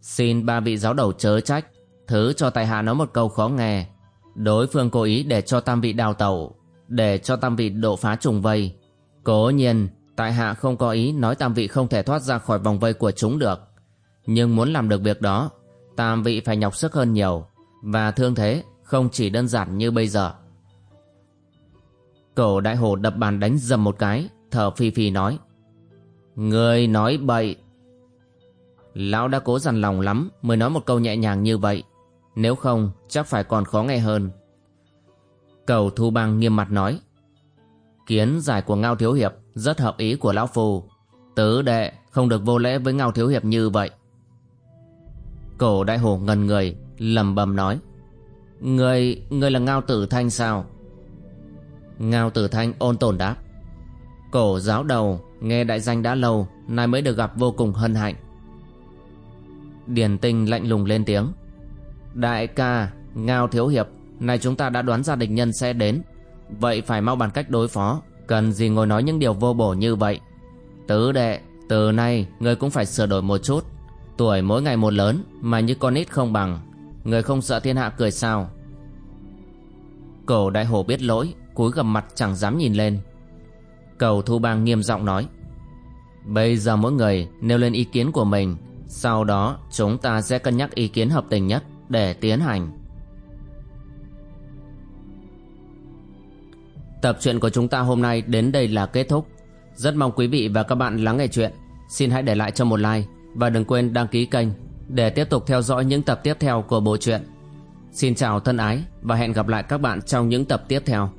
Xin ba vị giáo đầu chớ trách, thứ cho tài hạ nói một câu khó nghe. Đối phương cố ý để cho tam vị đào tẩu để cho tam vị độ phá trùng vây. Cố nhiên, tại hạ không có ý nói tam vị không thể thoát ra khỏi vòng vây của chúng được. Nhưng muốn làm được việc đó, tam vị phải nhọc sức hơn nhiều, và thương thế không chỉ đơn giản như bây giờ. Cổ đại hồ đập bàn đánh dầm một cái, thở phi phi nói. Người nói bậy. Lão đã cố dằn lòng lắm mới nói một câu nhẹ nhàng như vậy. Nếu không, chắc phải còn khó nghe hơn. Cầu Thu Bang nghiêm mặt nói Kiến giải của Ngao Thiếu Hiệp rất hợp ý của Lão Phù, Tứ đệ không được vô lễ với Ngao Thiếu Hiệp như vậy Cổ đại hổ ngần người lầm bầm nói Người, người là Ngao Tử Thanh sao? Ngao Tử Thanh ôn tồn đáp Cổ giáo đầu, nghe đại danh đã lâu, Nay mới được gặp vô cùng hân hạnh. Điền tinh lạnh lùng lên tiếng. Đại ca, Ngao Thiếu Hiệp này chúng ta đã đoán ra địch nhân sẽ đến. Vậy phải mau bàn cách đối phó, Cần gì ngồi nói những điều vô bổ như vậy? Tứ đệ, Từ nay người cũng phải sửa đổi một chút. Tuổi mỗi ngày một lớn, Mà như con nít không bằng Người không sợ thiên hạ cười sao? Cổ đại hổ biết lỗi, Cúi gầm mặt chẳng dám nhìn lên. Cầu thu bang nghiêm giọng nói Bây giờ mỗi người nêu lên ý kiến của mình, Sau đó chúng ta sẽ cân nhắc ý kiến hợp tình nhất Để tiến hành Tập truyện của chúng ta hôm nay đến đây là kết thúc. Rất mong quý vị và các bạn lắng nghe chuyện. Xin hãy để lại cho một like và đừng quên đăng ký kênh để tiếp tục theo dõi những tập tiếp theo của bộ truyện. Xin chào thân ái và hẹn gặp lại các bạn trong những tập tiếp theo.